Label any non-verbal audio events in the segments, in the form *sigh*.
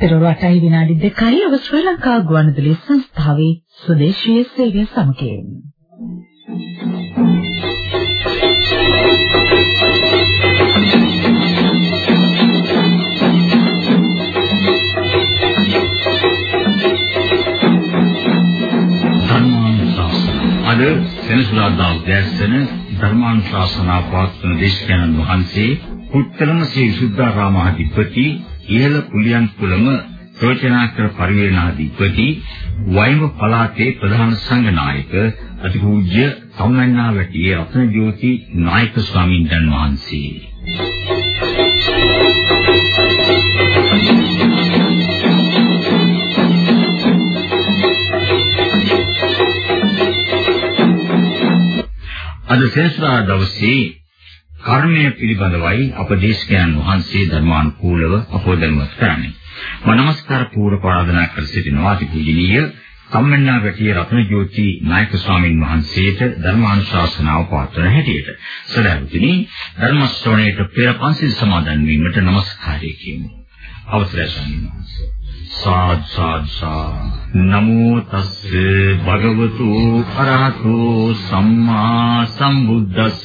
පෙරවරු 8යි විනාඩි 2යි ඔබ ශ්‍රී ලංකා ගුවන්විදුලි සංස්ථාවේ ස්වදේශීය සේවය සමගයෙන්. අද සෙනසුරාදා උදෑසන ධර්මානුශාසනා පවත්වන දේශකයන්න් වහන්සේ පුත්තලම ශ්‍රී සුද්ධාරාමාධිපති ඉහළ කුලියන් කුලම රෝචනාකර පරිවේනාධිපති වයිම පළාතේ ප්‍රධාන සංඝනායක අතිපූජ්‍ය සම්මන්නා වැටියේ රත්නජෝති නායක ස්වාමීන් වහන්සේ. අද සෙනසුරාදා දවසේ කර්මය පිළිබඳවයි අප දේශකයන් වහන්සේ ධර්මානුකූලව අපෝදන්වත් කරන්නේ. මනමස්කාර පූර්ව පාදනා කර සිටිනවා අතිපූජනීය කම්මන්නා වැටිය රත්නජෝති නායක ස්වාමින් වහන්සේට ධර්මානුශාසනාව පවත්වන හැටියට සදාවුතුනි ධර්ම ශ්‍රවණයට පෙර පන්සිල් සමාදන් වීමට নমස්කාරය කියමු. අවසරයි ස්වාමීන් වහන්සේ. සාද් සාද් සා නමෝ තස්ස භගවතු අරහතෝ සම්මා සම්බුද්දස්ස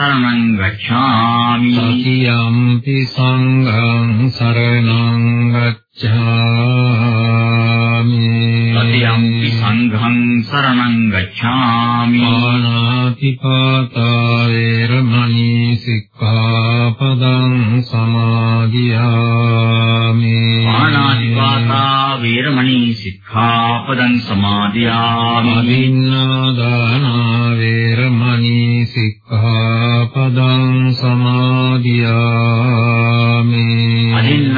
සරණං ගච්ඡාමි. සතියම්පි සංඝං සරණං ගච්ඡාමි. සතියම්පි සංඝං සරණං ගච්ඡාමි. ආනාතිපාතා වේරමණී සික්ඛාපදං සමාදියාමි. පාණාතිපාතා වේරමණී සික්ඛාපදං සමාදියාමි. අදින්නාදානා වේරමණී සික්ඛාපදං සමාදියාමි.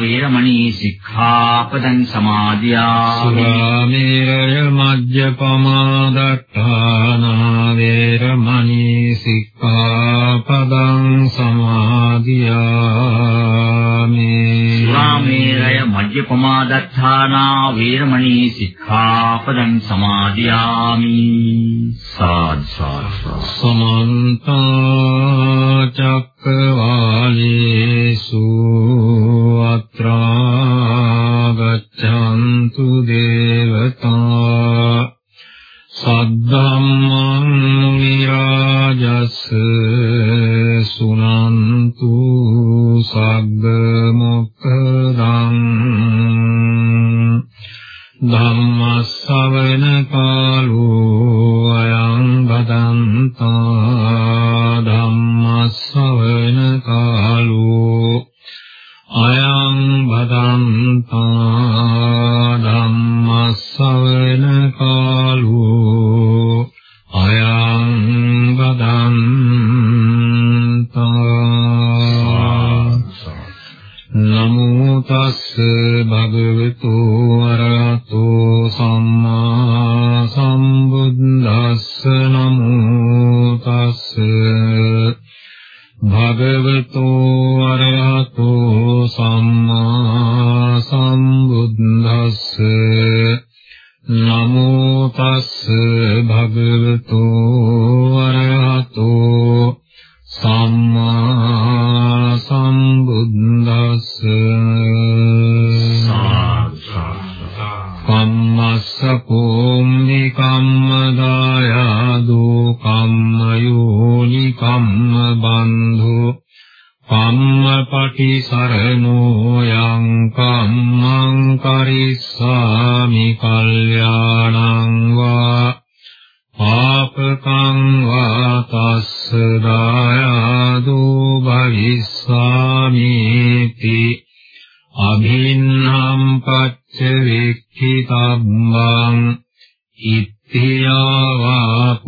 වේරමණී සික්ඛාපදං සමාදියාමි. සුරාමේරය මජ්ජපමාදට්ඨානා වේරමණී සික්ඛාපදං සමාදියාමි. සුරාමේරය මජ්ජපමාදත්තානා වේරමණී සික්ඛාපදං සමාදියාමි. සාද් සාද් සාද්. සමන්ත චක්කවාලේසු අත්‍රා ගච්ඡන්තු දේවතා සද්ධම්මං විරාජස් සුනන්තු සග්ග මොක්ඛදං ධම්මස්සවන කාලෝ අයං බදන්තා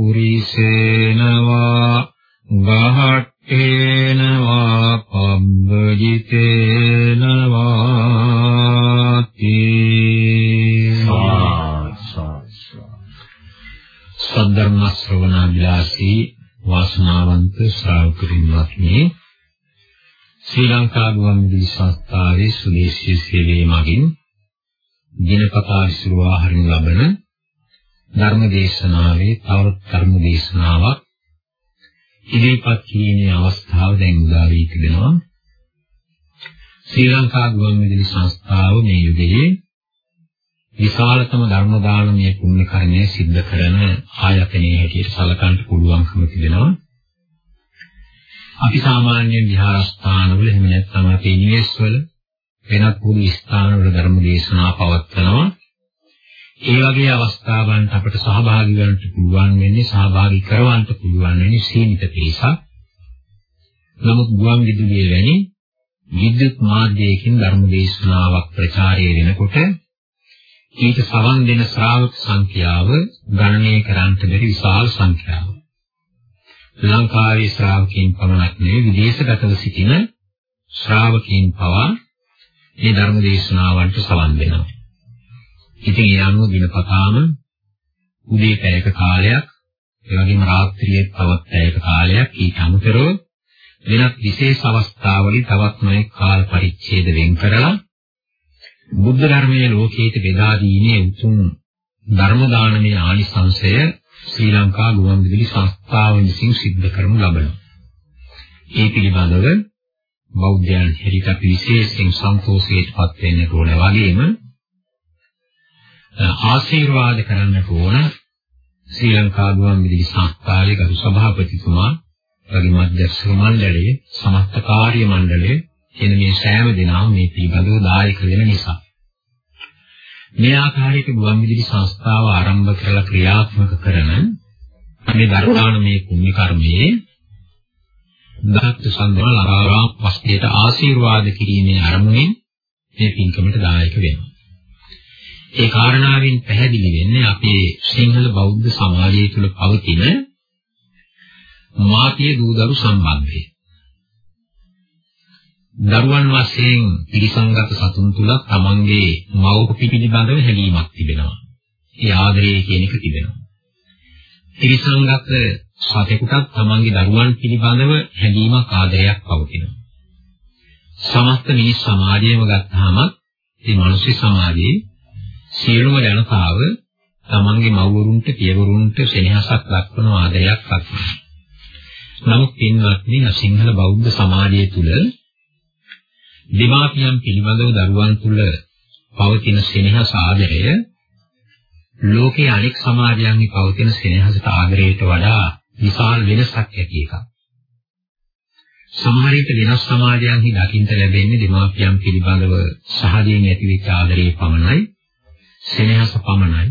ඉත්‍ත්‍යාවා පුරිසේන වා ගහට්ඨේන වා පබ්බජිතේන වාති. සද්ධර්ම ශ්‍රවණාභිලාෂී වාසනාවන්ත ශ්‍රාවකින්වත්නි ශ්‍රී ලංකා ගුවන්විදුලි සංස්ථාවේ සුදේශීය සේවයේ මගින් දිනපතා විසුරුවා හරින ලබන ධර්ම දේශනාවේ තවත් ධර්ම දේශනාවක් ඉදිරිපත් කිරීමේ අවස්ථාව දැන් උදා වී තිබෙනවා ශ්‍රී ලංකා ගුවන්විදුලි සංස්ථාව මේ යුගයේ විශාලතම ධර්ම දානමය පුණ්‍ය කර්මය සිද්ධ කරන ආයතනයේ හැටියට සැලකන්න පුළුවන්කම තිබෙනවා. අපි සාමාන්‍ය විහාරස්ථානවල එහෙම නැත්නම් අපේ නිවෙස්වල වෙනත් පොදු ස්ථානවල ධර්ම දේශනා පවත්වනවා. ඒ වගේ අවස්ථාවන්ට අපට සහභාගී වෙන්න පුළුවන් වෙන්නේ සහභාගී කරවන්න පුළුවන් වෙන්නේ සීමිත පිරිසක්. නමුත් ගුවන් විදුලිය වැනි විද්‍යුත් මාධ්‍යයකින් ධර්ම දේශනාවක් ප්‍රචාරය වෙනකොට ඊට සවන් දෙන ශ්‍රාවක සංඛ්‍යාව ගණනය කරන්නට බැරි විශාල සංඛ්‍යාවක්. ලංකාවේ ශ්‍රාවකයන් පමණක් නෙවෙයි විදේශගතව සිටින ශ්‍රාවකයන් පවා මේ ධර්ම දේශනාවන්ට සවන් දෙනවා. ඉතින් ඒ අනුව දිනපතාම උදේ පැයක කාලයක්, ඒ වගේම රාත්‍රියේ තවත් පැයක කාලයක් ඊට අමතරව වෙනත් විශේෂ අවස්ථාවලදී තවත් නොයෙක් කාල පරිච්ඡේද වෙන් කරලා බුද්ධ ධර්මයේ ලෝකයට බෙදා දීමේ උතුම් ධර්ම දානමය ආනිසංශය ශ්‍රී ලංකා ගුවන්විදුලි සංස්ථාව විසින් සිද්ධ කරනු ලබනවා. ඒ පිළිබඳව බෞද්ධයන් හැටියට අපි විශේෂයෙන් සන්තෝෂයට පත් වෙන්න ඕන වගේම ආශිර්වාද කරන්නට ඕන ශ්‍රී ලංකා ගුවන්විදුලි සංස්ථාවේ ගරු සභාපතිතුමා වගේ මධ්‍යස්ථ මණ්ඩලයේ සමස්ත කාර්ය මණ්ඩලයේ එන මේ සෑම දිනම මේ පිළිබඳව දායක වෙන නිසා මේ ආකාරයට ගුවන්විදුලි සංස්ථාව ආරම්භ කරලා ක්‍රියාත්මක කරන මේ ධර්මානමේ පුණ්‍ය කර්මයේ දහත් සම්දවල ආරාම වස්තියට ආශිර්වාද කිරීමේ අරමුණෙන් මේ පින්කමට දායක වෙනවා. ඒ කාරණාවෙන් පැහැදිලි වෙන්නේ අපේ සිංහල බෞද්ධ සමාජය තුළ පවතින මාතිය දූදරු සම්බන්ධය. දරුවන් වශයෙන් පිරිසංගත සතුන් තුල තමන්ගේ මව්පිය පිළිබඳව හැඟීමක් තිබෙනවා. ඒ ආදරය කියන එක තිබෙනවා. පිරිසංගත සතෙකුටත් තමන්ගේ දරුවන් පිළිබඳව හැඟීමක් ආදරයක් පවතිනවා. සමස්ත මිනිස් සමාජයම ගත්තාම මේ මිනිස්සු සමාජයේ සියලුම ජනතාව තමන්ගේ මව්වරුන්ට පියවරුන්ට සෙනෙහසක් දක්වන ආදරයක් දක්වනවා. නමුත් පින්වත්නි සිංහල බෞද්ධ සමාජය තුළ දෙමාපියන් පිළිබඳව දරුවන් තුළ පවතින සෙනෙහස ආදරය ලෝකයේ අනෙක් සමාජයන්හි පවතින සෙනෙහසට ආදරයට වඩා විශාල වෙනසක් ඇති එකක්. සමහර විට වෙනස් සමාජයන්හි දකින්ට ලැබෙන්නේ දෙමාපියන් පිළිබඳව සහජයෙන් ඇතිවෙච්ච ආදරේ පමණයි, සෙනෙහස පමණයි.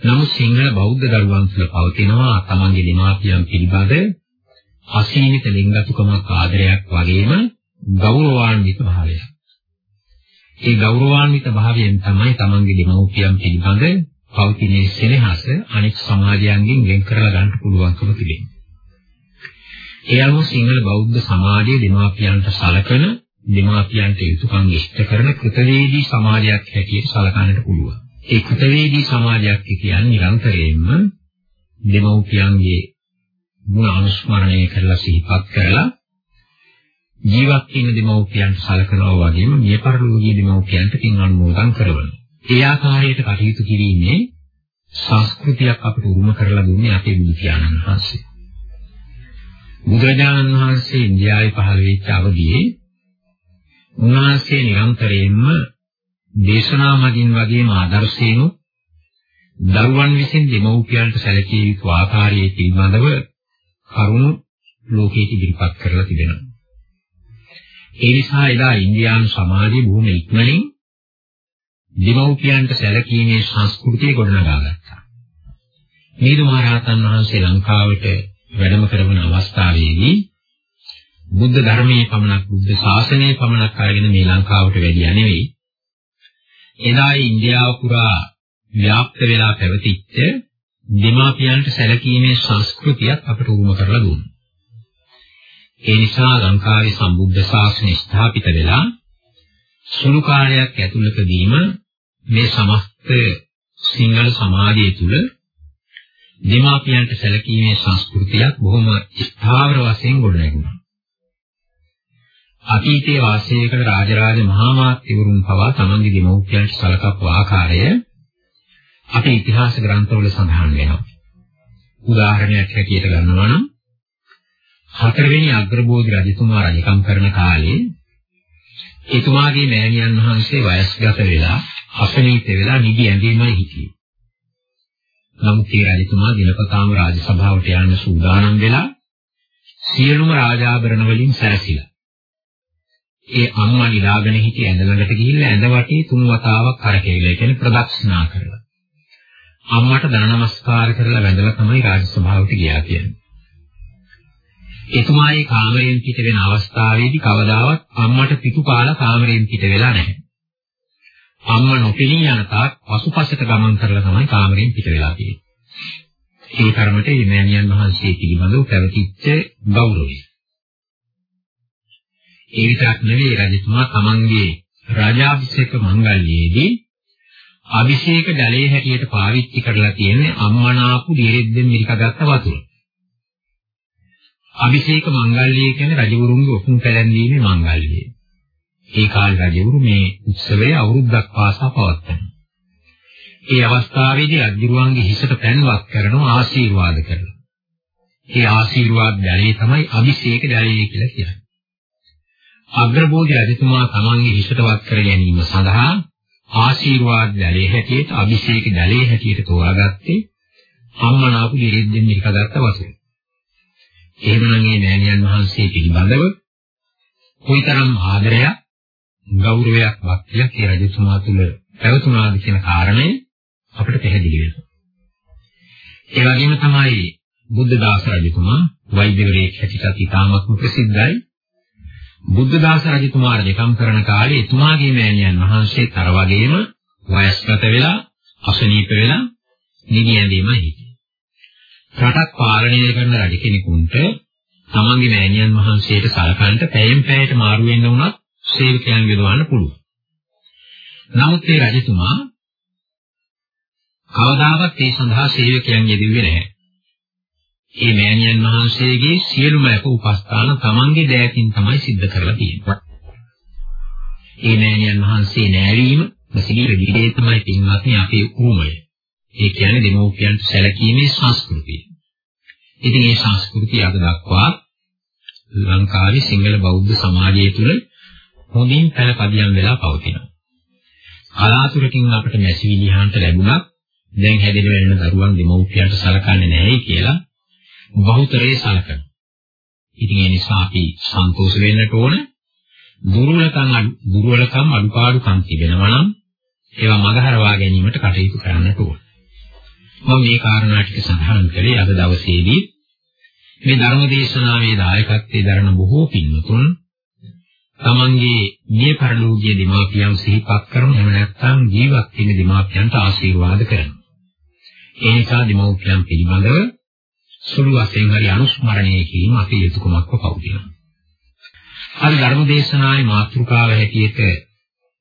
නමුත් සිංහල බෞද්ධ දරුවන් තුළ පවතිනවා තමන්ගේ දෙමාපියන් පිළිබඳ අසීමිත ලිංගතුකමක් ආදරයක් වගේම ගෞරවාන්විත භාවයක්. ඒ ගෞරවාන්විත භාවයෙන් තමයි තමන්ගේ දෙමව්පියන් පිළිබඳ පවතින සෙනෙහස අනෙක් සමාජයන්ගෙන් වෙන් කරලා ගන්න පුළුවන්කම තිබෙනවා. ඒ අනුව සිංහල බෞද්ධ සමාජයේ දෙමාපියන්ට සලකන දෙමාපියන්ට යුතුයකම් ඉෂ්ට කරන කෘතවේදී සමාජයක් හැටියට සලකන්නට පුළුවන්. ඒ කෘතවේදී සමාජයක් කියන්නේ නිරන්තරයෙන්ම දෙමව්පියන්ගේ ගුණ අනුස්මරණය කරලා සිහිපත් කරලා ජීවත් වෙන දෙමව්පියන්ට සලකනවා වගේම මිය පරලෝකීය දෙමව්පියන්ට පින් අනුමෝදන් කරනවා. ඒ ආකාරයට කටයුතු කිරීමේ සංස්කෘතියක් අපට උරුම කරලා දුන්නේ අපේ බුදු පියාණන් වහන්සේ. බුදුරජාණන් වහන්සේ ඉන්දියාවේ පහළ වෙච්ච අවදියේ උන්වහන්සේ නිරන්තරයෙන්ම දේශනා මගින් වගේම ආදර්ශයෙන් දරුවන් විසින් දෙමව්පියන්ට සැලකිය යුතු ආකාරයේ පිළිබඳව කරුණු ලෝකයට ඉදිරිපත් කරලා තිබෙනවා. ඒ නිසා එදා ඉන්දියානු සමාජයේ බොහොම ඉක්මනින් දෙමව්පියන්ට සැලකීමේ සංස්කෘතිය ගොඩනගා ගත්තා. නීදු මහරහතන් වහන්සේ ලංකාවට වැඩම කරන අවස්ථාවේදී බුද්ධ ධර්මයේ පමණක් බුද්ධ ශාසනයේ පමණක් අරගෙන මේ ලංකාවට වැඩියා නෙවෙයි. එදා ඉන්දියාව පුරා ව්‍යාප්ත වෙලා පැවතිච්ච දෙමාපියන්ට සැලකීමේ සංස්කෘතියක් අපට උරුම කරලා දුන්නා. ඒ නිසා ලංකාවේ සම්බුද්ධ ශාසනය ස්ථාපිත වෙලා සුළු කාලයක් ඇතුළතදීම මේ සමස්ත සිංහල සමාජය තුළ දෙමාපියන්ට සැලකීමේ සංස්කෘතියක් බොහොම ස්ථාවර වශයෙන් ගොඩනැගුණා. අතීතයේ වාසය කළ රාජරාජ මහා මාත්‍යවරුන් පවා තමන්ගේ දෙමව්පියන්ට සලකපු ආකාරය අපේ ඉතිහාස ග්‍රන්ථවල සඳහන් වෙනවා. උදාහරණයක් හැටියට ගන්නවා නම් හතරවෙනි අග්‍රබෝධි රජතුමා රජකම් කරන කාලේ එතුමාගේ මෑණියන් වහන්සේ වයස්ගත වෙලා අසනීප වෙලා නිදි ඇඳීමයි හිටියේ. නමුත් ඒ රජතුමා දිනපතාම රාජසභාවට යන්න සූදානම් වෙලා සියලුම රාජාභරණ වලින් සැරසිලා. ඒ අම්මා නිදාගෙන හිටිය ඇඳ ළඟට ගිහිල්ලා ඇඳ වටේ තුන් වතාවක් කරකැවිලා කියන්නේ ප්‍රදක්ෂිනා කරලා. අම්මට දන නමස්කාර කරලා වැඳලා තමයි රාජසභාවට ගියා කියන්නේ. එතුමාගේ කාමරයෙන් පිට වෙන අවස්ථාවේදී කවදාවත් අම්මට පිටු කාලා කාමරයෙන් පිට වෙලා නැහැ. අම්මා නොපෙනී යන තාක් පසුපසට ගමන් කරලා තමයි කාමරයෙන් පිට වෙලා තියෙන්නේ. ඒ කර්මයට හිමෑනියන් වහන්සේ පිළිබඳව පැවතිච්ච ගෞරවය. ඒ විතරක් නෙවෙයි රජතුමා තමන්ගේ රාජාභිෂේක මංගල්‍යයේදී අභිෂේක ජලයේ හැටියට පාවිච්චි කරලා තියෙන්නේ අම්මනාපු දිරෙද්දෙන් මිරිකගත්ත වතුර. අභිෂේක මංගල්‍යය කියන්නේ රජවරුන්ගේ ඔසුන් පැලැන්වීමේ මංගල්‍යය. ඒ කාලේ රජවරු මේ උත්සවය අවුරුද්දක් පාසා පවත්වනවා. ඒ අවස්ථාවේදී අජිරුවන්ගේ හිසට පැන්වත් කරනවා ආශිර්වාද කරනවා. ඒ ආශිර්වාද ජලය තමයි අභිෂේක ජලය කියලා කියන්නේ. අග්‍රබෝධි රජතුමා තමන්ගේ හිසටවත් කර ගැනීම සඳහා ආශිර්වාද ජලය හැටියට අභිෂේක ජලය හැටියට තෝරාගත්තේ අම්මනාපු ගෙරෙද්දෙන් මිරිකගත්ත වතුර. එහෙමනම් මේ නෑනියන් වහන්සේ පිළිබඳව කොයිතරම් ආදරයක් ගෞරවයක් භක්තියක් ඒ රජතුමා තුළ පැවතුනාද කියන කාරණය අපිට පැහැදිලි වෙනවා. ඒ වගේම තමයි බුද්ධදාස රජතුමා වෛද්‍යවරයෙක් හැටියට ඉතාමත්ම ප්‍රසිද්ධයි. බුද්ධදාස රජතුමා රජකම් කරන කාලේ එතුමාගේ මෑණියන් වහන්සේ තර වගේම වයස්ගත වෙලා අසනීප වෙලා නිදි ඇඳීමයි හිටියේ. රටක් පාලනය කරන රජ කෙනෙකුට තමන්ගේ මෑණියන් වහන්සේට සලකන්න පැයෙන් පැයට මාරු වෙන්න වුණත් සේවකයන් යොදවන්න පුළුවන්. නමුත් ඒ රජතුමා කවදාවත් ඒ සඳහා සේවකයන් යෙදුවේ නැහැ. ඒ මෑණියන් වහන්සේගේ සියලුම අප උපස්ථාන තමන්ගේ දෑතින් තමයි සිද්ධ කරලා තියෙන්නේ. ඒ මෑණියන් වහන්සේ නෑවීම මසිගී විදේ තමයි පින්වත්නි අපේ උරුමය. ඒ කියන්නේ දෙමෝපියන්ට සැලකීමේ සංස්කෘතිය. ඉතින් මේ සංස්කෘතිය අද දක්වා ලංකාවේ සිංහල බෞද්ධ සමාජය තුළ හොඳින් පළපදියම් වෙලා පවතිනවා. කලාතුරකින් අපිට මැසිවිලිහන්ට ලැබුණත් දැන් හැදෙන වෙන දරුවන් දෙමව්පියන්ට සලකන්නේ නැහැ කියලා බහුතරේ සලකනවා. ඉතින් ඒ නිසා අපි සන්තෝෂ වෙන්නට ඕන දුර්වලකම් දුර්වලකම් අඩුපාඩුකම් තිබෙනවා නම් ඒවා මගහරවා ගැනීමට කටයුතු කරන්නට ඕන. මම මේ කාරණා ටික සඳහන් කළේ අද දවසේදී මේ ධර්ම දේශනාවේ දායකත්වයේ දරන බොහෝ පින්වතුන් තමන්ගේ මිය පරලෝකීය දෙමාපියන් සිහිපත් කරන එහෙම නැත්නම් ජීවත් වෙන දෙමාපියන්ට ආශිර්වාද කරනවා. ඒ නිසා දෙමෝපියන් පිළිබඳව සුළු වශයෙන් හරි අනුස්මරණය කිරීම අපේ යුතුයකමක්ව පවතිනවා. අද ධර්ම දේශනාවේ මාතෘකාව හැටියට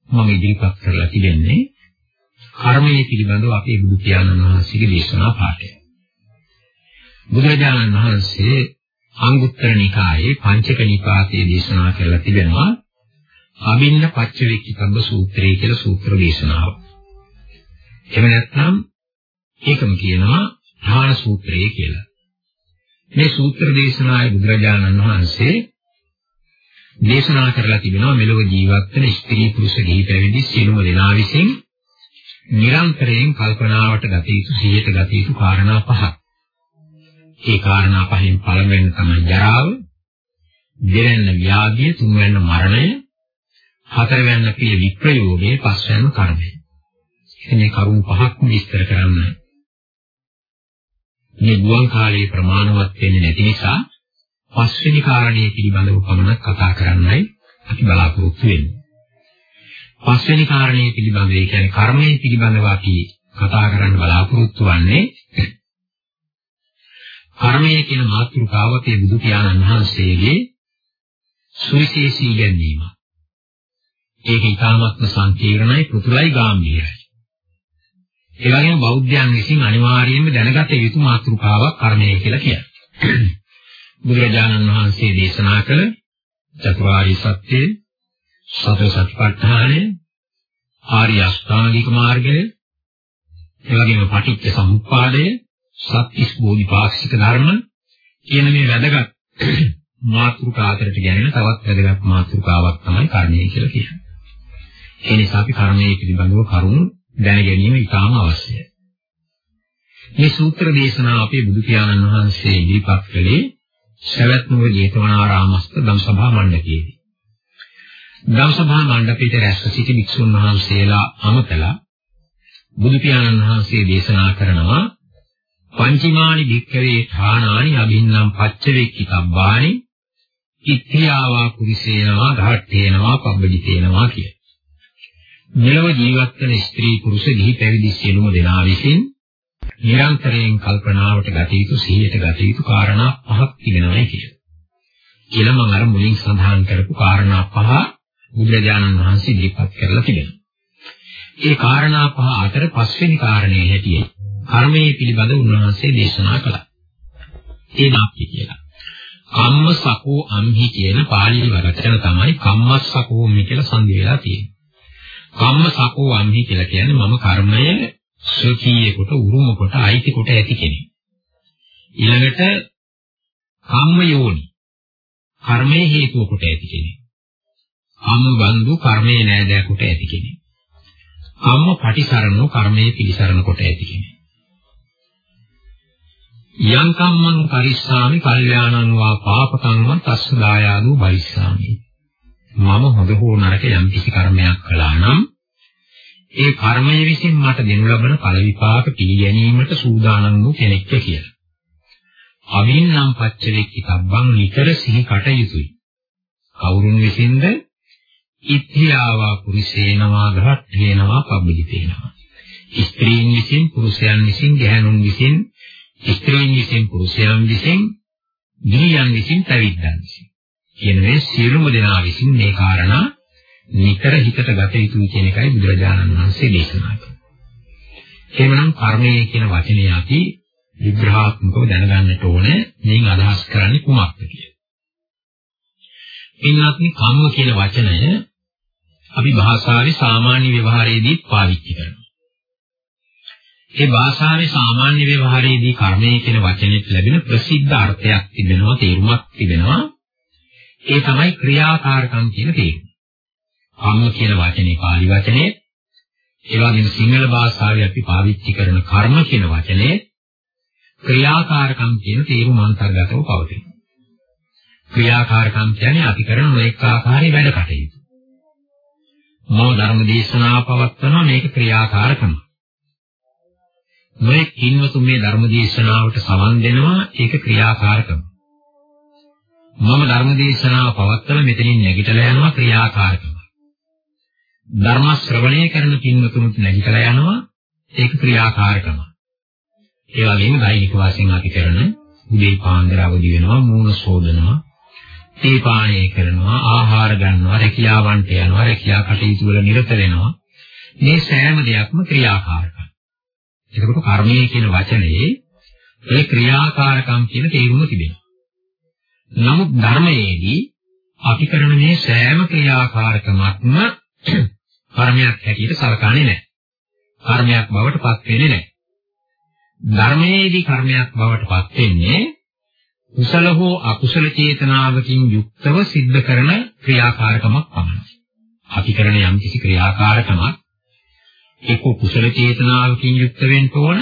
මම ඉදිරිපත් කරලා තිබෙන්නේ කර්මය පිළිබඳව අපේ බුදු පියාණන් වහන්සේගේ දේශනා පාඩය. බුදුරජාණන් වහන්සේ අංගුත්තර නිකායේ පංචක නිපාතයේ දේශනා කරලා තිබෙනවා අබින්න පච්චවේක්ඛිතබ්බ සූත්‍රය කියලා සූත්‍ර දේශනාව. එහෙම නැත්නම් ඒකම කියනවා ධාන සූත්‍රය කියලා. මේ සූත්‍ර දේශනාවේ බුදුරජාණන් වහන්සේ දේශනා කරලා තිබෙනවා මෙලොව ජීවත් වෙන ස්ත්‍රී පුරුෂ ගිහි පැවිදි සියලුම දෙනා විසින් නිරන්තරයෙන් කල්පනාවට ගත යුතු සිහියට ගත යුතු කාරණා පහක්. ඒ කාරණා පහෙන් පළවෙනි තමයි ජරාව, දෙවැන්න ව්‍යාධිය, තුන්වැන්න මරණය, හතරවැන්න පිය විප්‍රයෝගයේ, පස්වැන්න කර්මය. මේ කරුණු පහක් විස්තර කරන්න. මේ ගුවන් කාලයේ ප්‍රමාණවත් වෙන්නේ නැති නිසා පස්වෙනි කාරණේ පිළිබඳව පමණක් කතා කරන්නයි අපි බලාපොරොත්තු වෙන්නේ. පස්වෙනි කාරණේ පිළිබඳව ඒ කියන්නේ කර්මයේ පිළිබඳව අපි කතා කරන්න බලාපොරොත්තු වෙන්නේ කර්මය කියන මාතෘකාව අපේ බුදු පියාණන් වහන්සේගේ සුවිශේෂී ගැනීම. ඒක ඊටාත්ම සංකීර්ණයි, පුතුලයි ගාම්භීරයි. ඒ වගේම බෞද්ධයන් විසින් අනිවාර්යයෙන්ම දැනගත යුතු මාතෘකාවක් කර්මය කියලා කියන්නේ. *clears throat* බුදුරජාණන් වහන්සේ දේශනා කළ චතුරාර්ය සත්‍යය, සතර සතිපට්ඨානය, ආර්ය අෂ්ටාංගික මාර්ගය, ඒ වගේම පටිච්ච සමුප්පාදය, සත්‍තිස් බෝධිපාක්ෂික ධර්ම කියන මේ වැදගත් *clears throat* මාතෘකා අතරට ගැනෙන තවත් වැදගත් මාතෘකාවක් තමයි කර්මය කියලා කියන්නේ. ඒ නිසා අපි කර්මයේ පිළිබඳව කරුණු දැන ගැනීම ඉතාම අවශ්‍යයි. මේ සූත්‍ර දේශනාව අපේ බුදු පියාණන් වහන්සේ ඉදිරිපත් කළේ සවැත් නුවර ජේතවනාරාමස්ත ධම්සභා මණ්ඩපයේදී. ධම්සභා මණ්ඩපයේ රැස්ව සිටි භික්ෂුන් වහන්සේලා අමතලා බුදු පියාණන් වහන්සේ දේශනා කරනවා පංචමානි භික්ඛවේ ථානානි අභින්නම් පච්චවේක්ඛිතබ්බානි ඉත්‍යාවා කුරිසේනවා ඝාට්ඨේනවා පබ්බජිතේනවා කිය. මෙලොව ජීවත් වන ස්ත්‍රී පුරුෂ ගිහි පැවිදි සියලුම දෙනා විසින් නිරන්තරයෙන් කල්පනාවට ගත යුතු සිහියට ගත යුතු කාරණා පහක් තිබෙනවා කියලා. කියලා මම අර මුලින් සඳහන් කරපු කාරණා පහ බුදුරජාණන් වහන්සේ ඉදිරිපත් කරලා තිබෙනවා. ඒ කාරණා පහ අතර පස්වෙනි කාරණේ හැටියේ කර්මයේ පිළිබඳ උන්වහන්සේ දේශනා කළා. ඒ නාප්‍ය කියලා. කම්ම සකෝ අම්හි කියන පාලි වචන තමයි කම්මස්සකෝ මේ කියලා සංදි වෙලා තියෙන්නේ. කම්ම සකෝ අම්හි කියලා කියන්නේ මම කර්මය ස්වකීය කොට උරුම කොට අයිති කොට ඇති කෙනෙක්. ඊළඟට කම්ම යෝනි කර්මයේ හේතුව කොට ඇති කෙනෙක්. කම්ම බන්දු කර්මයේ නෑදෑ කොට ඇති කෙනෙක්. කම්ම පටිසරණෝ කර්මයේ පිළිසරණ කොට ඇති කෙනෙක්. යං කම්මං කරිස්සාමි කල්යාණං වා පාපකං වා තස්ස දායාදෝ බයිස්සාමි. මම හොඳ හෝ නරක යම් කිසි කර්මයක් කළා නම් ඒ කර්මය විසින් මට දෙනු ලබන ඵල විපාක පිළිගැනීමට සූදානම් වූ කෙනෙක්ද කියලා. අවින්නම් පච්චවේක්ඛි තබ්බං නිතර සිහි කටයුතුයි. කවුරුන් විසින්ද ඉත්‍යාවා පුරිසේනවා ගහට්ඨේනවා පබ්බිතේනවා. ස්ත්‍රීන් විසින් පුරුෂයන් විසින් ගැහැණුන් විසින් ස්ත්‍රීන් විසින් පුරුෂයන් විසින් ගිහියන් විසින් පැවිද්දන් විසින් කියන මේ සියලුම දෙනා විසින් මේ කාරණා නිතර හිතට ගත යුතුයි කියන එකයි බුදුරජාණන් වහන්සේ දේශනා කළේ. එහෙමනම් කර්මය කියන වචනේ අපි විග්‍රහාත්මකව දැනගන්නට ඕනේ මේන් අදහස් කරන්නේ කුමක්ද කියලා. ඉන්නත්නි කම්ම කියන වචනය අපි භාෂාවේ සාමාන්‍ය ව්‍යවහාරයේදී පාවිච්චි කරනවා. ඒ භාෂාවේ සාමාන්‍ය ව්‍යවහාරයේදී කර්මය කියන වචනයට ලැබෙන ප්‍රසිද්ධ අර්ථයක් තිබෙනවා තේරුමක් තිබෙනවා. ඒ තමයි ක්‍රියාකාරකම් කියන තේරුම. කම්ම කියන වචනේ පාලි වචනේ ඒ වගේම සිංහල භාෂාවේ අපි පාවිච්චි කරන කර්ම කියන වචනේ ක්‍රියාකාරකම් කියන තේරුම අන්තර්ගතව පවතින. ක්‍රියාකාරකම් කියන්නේ අපි කරන මේක ආකාරයේ වැඩ කටයුතු. මම ධර්ම දේශනාව පවත්වනවා මේක ක්‍රියාකාරකම. මේ කින්වතු මේ ධර්ම දේශනාවට සමන් දෙනවා ඒක ක්‍රියාකාරකම. මම ධර්ම දේශනාව පවත්වලා මෙතනින් නැගිටලා යනවා ක්‍රියාකාරකම. ධර්ම ශ්‍රවණය කරන පින්වතුන්ට නැගිටලා යනවා ඒක ක්‍රියාකාරකම. ඒ වගේම දෛනික වශයෙන් අපි කරන උදේ පාන්දර අවදි වෙනවා මූණ සෝදනවා තේ පානය කරනවා ආහාර ගන්නවා රැකියාවන්ට යනවා රැකියා කටයුතු වල නිරත වෙනවා මේ සෑම දෙයක්ම ක්‍රියාකාරකම්. ඒකට කර්මය කියන වචනේ ඒ ක්‍රියාකාරකම් කියන තේරුම තිබෙනවා. නමුත් ධර්මයේදී අපි කරන මේ සෑම ක්‍රියාකාරකමක්ම *clears throat* කර්මයක් හැටියට සලකන්නේ නැහැ. කර්මයක් බවට පත් වෙන්නේ නැහැ. ධර්මයේදී කර්මයක් බවට පත් වෙන්නේ කුසල හෝ අකුසල චේතනාවකින් යුක්තව සිද්ධ කරන ක්‍රියාකාරකමක් පමණයි. අපි කරන යම් කිසි ක්‍රියාකාරකමක් එක්ක කුසල චේතනාවකින් යුක්ත වෙන්න ඕන